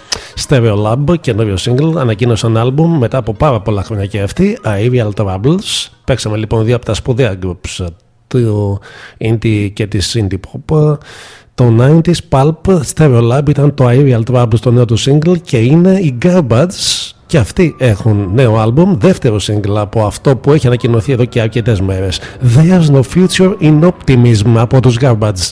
Stereolab, καινούριο single, ανακοίνωσαν άλμπουμ μετά από πάρα πολλά χρόνια και αυτή Aerial Troubles. Παίξαμε λοιπόν δύο από τα σπουδαία groups του indie και της indie pop. Το 90s Pulp Stereolab ήταν το Aerial Troubles το νέο του single και είναι η Garbage και αυτοί έχουν νέο άλμπουμ, δεύτερο συγκλα από αυτό που έχει ανακοινωθεί εδώ και αρκετές μέρες. There's no future in optimism από τους Garbage.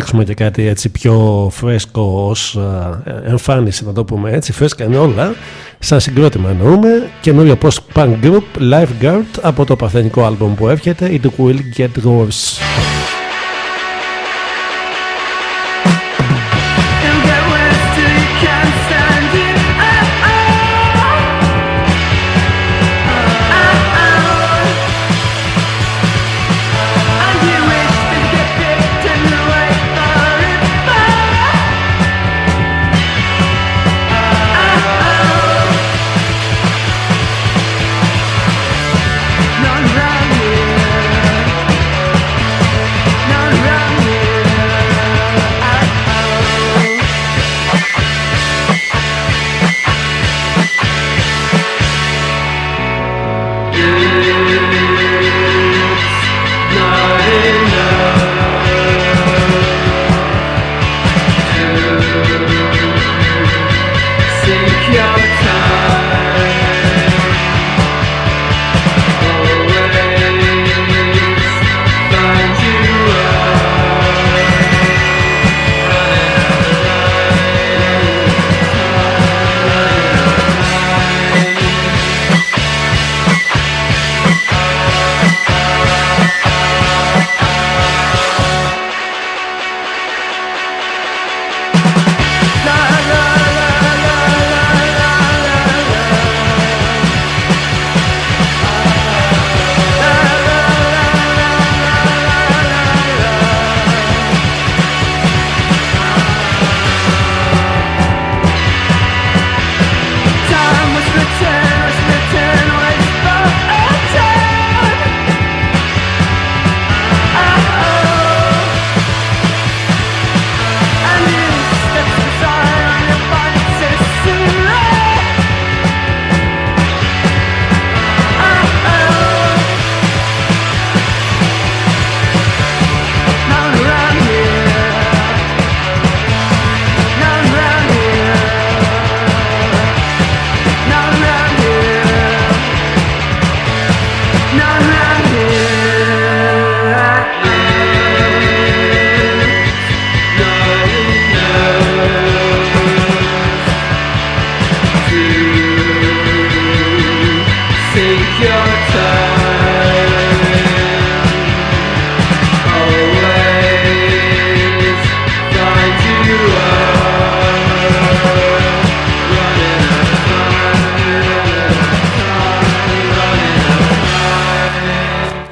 ψάξουμε και κάτι έτσι πιο φρέσκο ως ε, εμφάνιση να το πούμε έτσι φρέσκα είναι όλα. Σαν συγκρότημα εννοούμε. Καινούριο post-punk group Lifeguard από το παθενικό άλμπομ που έρχεται It Will Get Worse.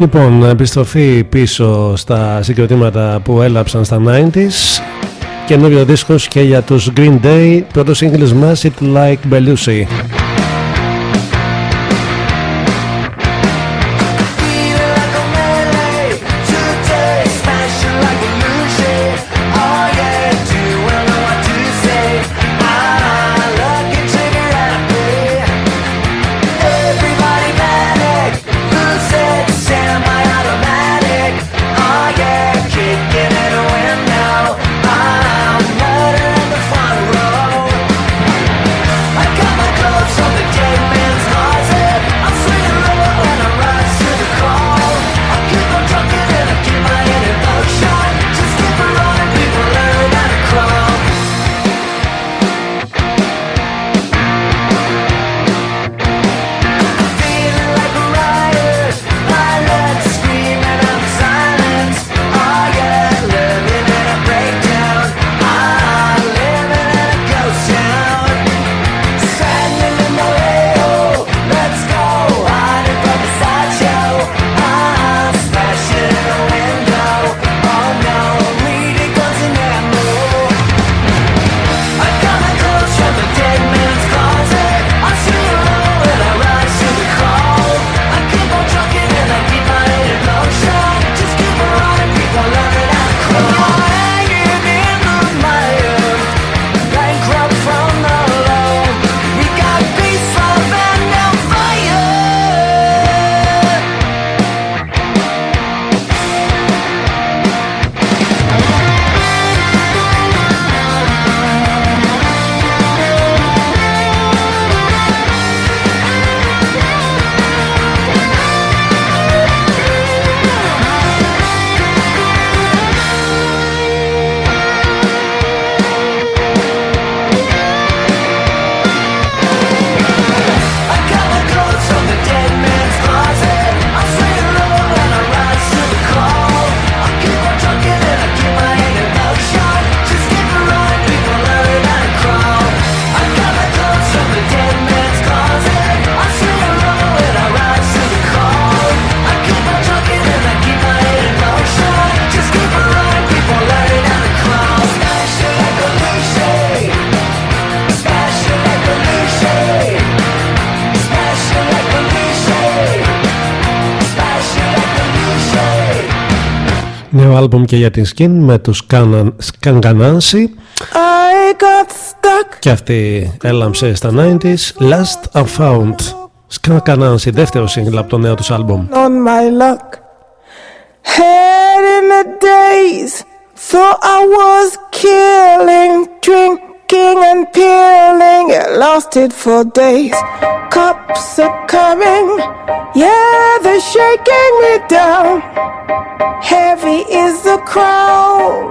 Λοιπόν, επιστροφή πίσω στα συγκροτήματα που έλαψαν στα 90s. Καινούριο δίσκος και για τους Green Day. Πρώτος σύγκλης μας, It Like Belushi. άλμπουμ και για την με τους και αυτή έλαμψε στα 90s Last I Found Σκανγκανάνσι, δεύτερο σύγκλα από το νέο τους άλμπουμ. Cops are coming, yeah, they're shaking me down. Heavy is the crown.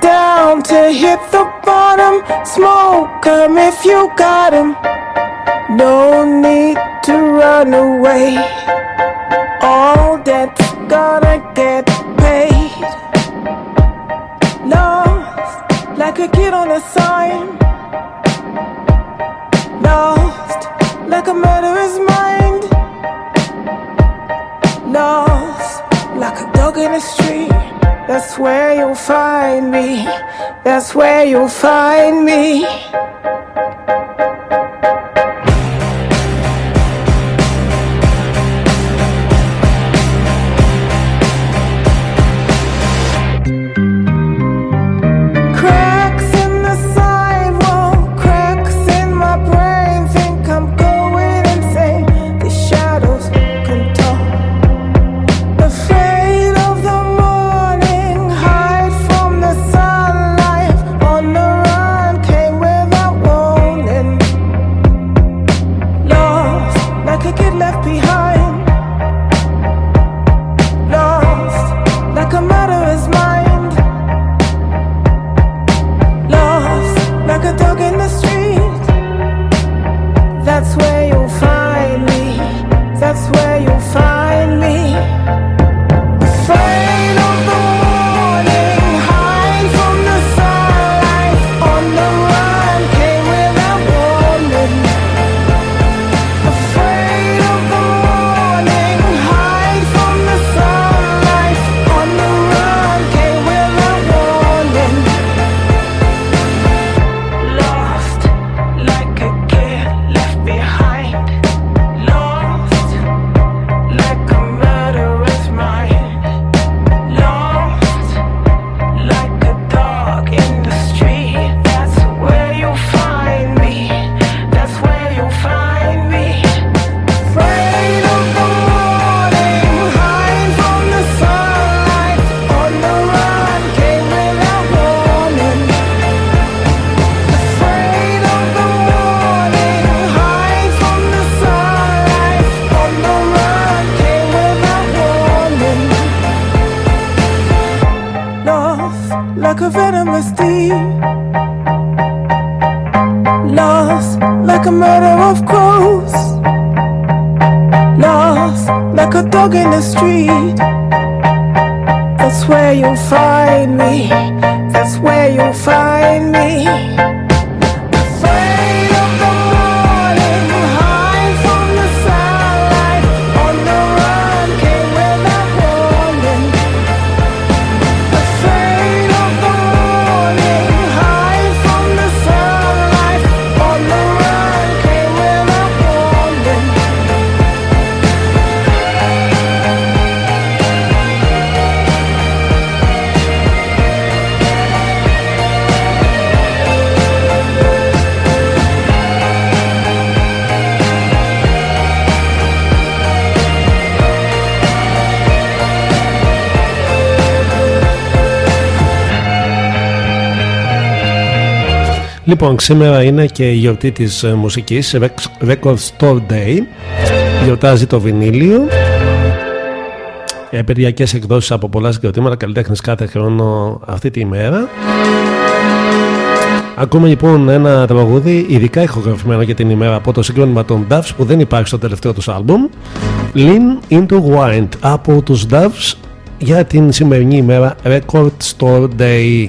Down to hit the bottom, smoke 'em if you got 'em. No need to run away. All that's gonna get paid. Lost like a kid on a sign. Lost like a murderer's mind. Lost like a dog in the street. That's where you'll find me. That's where you'll find me. Λοιπόν, σήμερα είναι και η γιορτή της ε, μουσικής, Record Store Day. Γιορτάζει το βινίλιο. Ε, εκδόσεις από πολλά συγκροτήματα καλλιτέχνες κάθε χρόνο αυτή τη ημέρα. Ακούμε λοιπόν ένα τραγούδι ειδικά ηχογραφημένο για την ημέρα από το συγκρότημα των Doves που δεν υπάρχει στο τελευταίο τους άλμπουμ Lean Into Wind από τους Doves για την σημερινή ημέρα Record Store Day.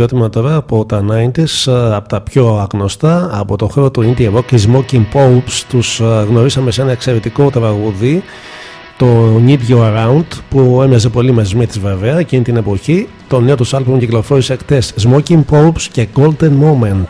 Συγκρότημα τώρα από τα 90s, ες, από τα πιο αγνωστά, από το χώρο του indie rock, οι Smoking Popes. Τους ε, γνωρίσαμε σε ένα εξαιρετικό τραγούδι, το Need You Around, που έμοιαζε πολύ με Smiths βέβαια εκείνη την εποχή. Το νέο τους άλμπουμ κυκλοφόρησε εκτές Smoking Popes και Golden Moment.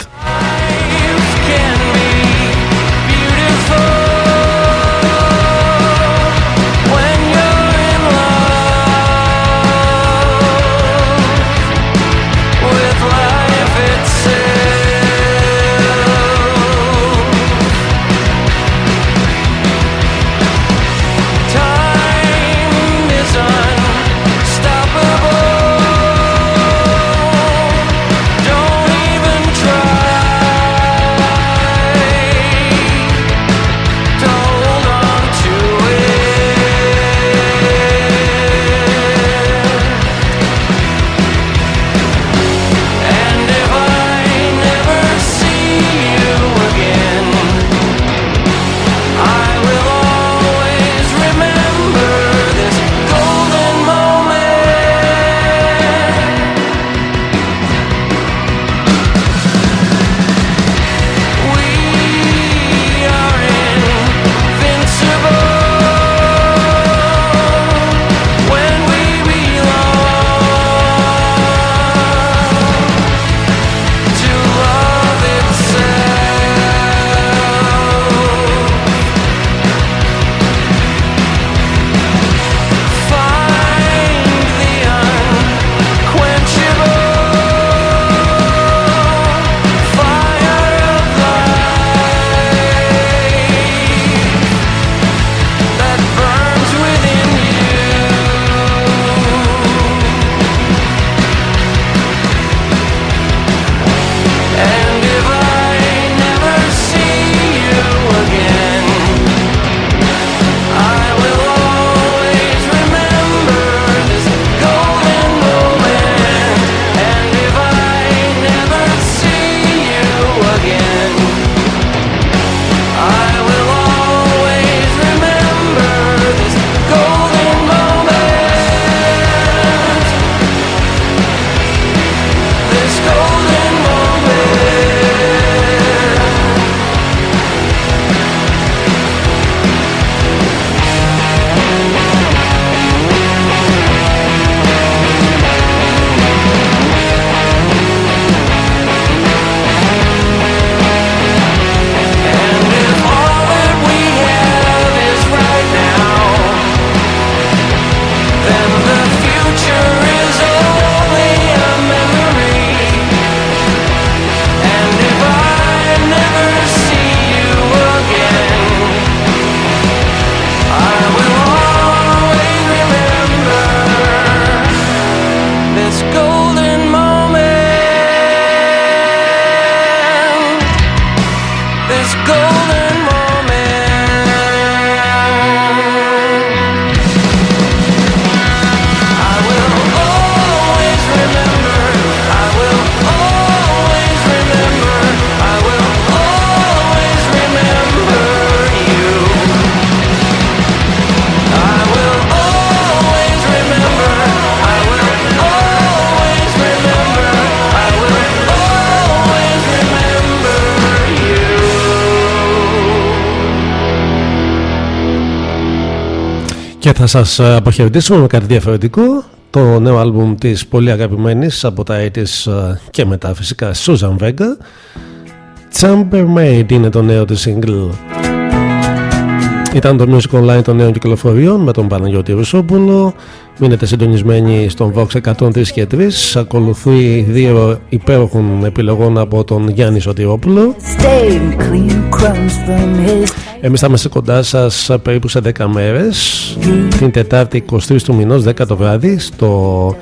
Θα σας ε, αποχαιρετήσουμε με κάτι διαφορετικό. Το νέο άλμπουμ της πολύ αγαπημένης από τα 80's ε, και μετά φυσικά Susan Vega. Chambermaid είναι το νέο της single. Ήταν το Music Online των νέων κυκλοφοριών με τον Παναγιώτη Ρουσόπουλο. Μείνετε συντονισμένοι στον Vox 103 και 3 Ακολουθεί δύο υπέροχων επιλογών από τον Γιάννη Σωτηρόπουλο Staying clean crumbs from his Εμείς θα είμαστε κοντά σας περίπου σε 10 μέρες Την Τετάρτη 23 του μηνός 10 το βράδυ Στο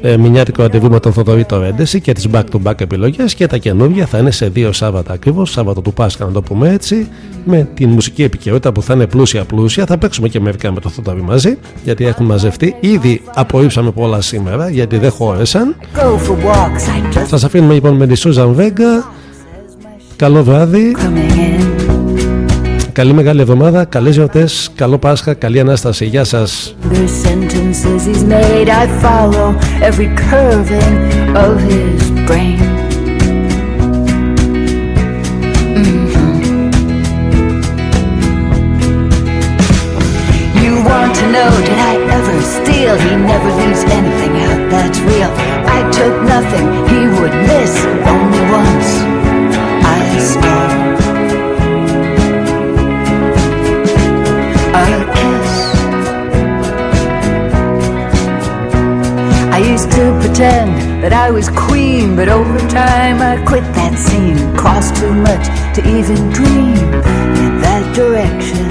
ε, μηνιάτικο ραντεβού με τον Θοδωρή το Ρέντεση και τις back to back επιλογές και τα καινούργια θα είναι σε δύο Σάββατα ακριβώς, Σάββατο του Πάσχα να το πούμε έτσι με την μουσική επικαιρότητα που θα είναι πλούσια πλούσια. Θα παίξουμε και μερικά με το Θοδωρή μαζί γιατί έχουν μαζευτεί. Ήδη απορρίψαμε πολλά σήμερα γιατί δεν χώρεσαν. Go for walks. I just θα σας αφήνουμε λοιπόν με τη Σούζαν Βέγκα καλό βράδυ. Coming in. Καλή μεγάλη εβδομάδα, καλές γιορτές, καλό Πάσχα, καλή Ανάσταση. Γεια σας. The sentences he's made, I follow every curving of his brain. To even dream in that direction.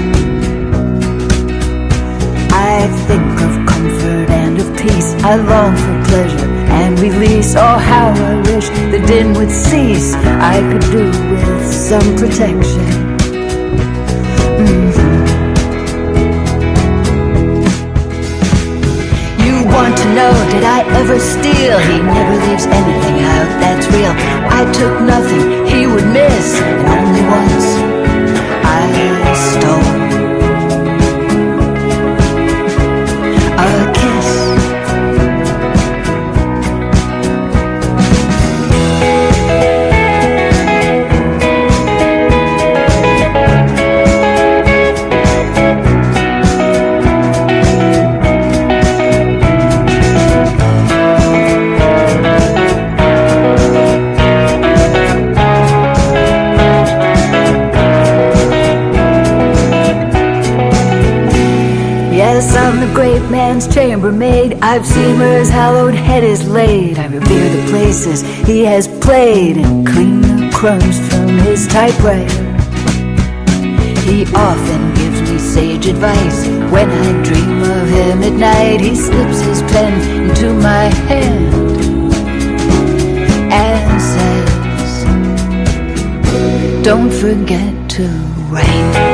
I think of comfort and of peace. I long for pleasure and release. Oh, how I wish the din would cease. I could do with some protection. Mhm. You want to know, did I ever steal? He never leaves anything out that's real. I took nothing he would miss, once. I I've seen where his hallowed head is laid. I revere the places he has played and clean the crumbs from his typewriter. He often gives me sage advice. When I dream of him at night, he slips his pen into my hand and says, Don't forget to write.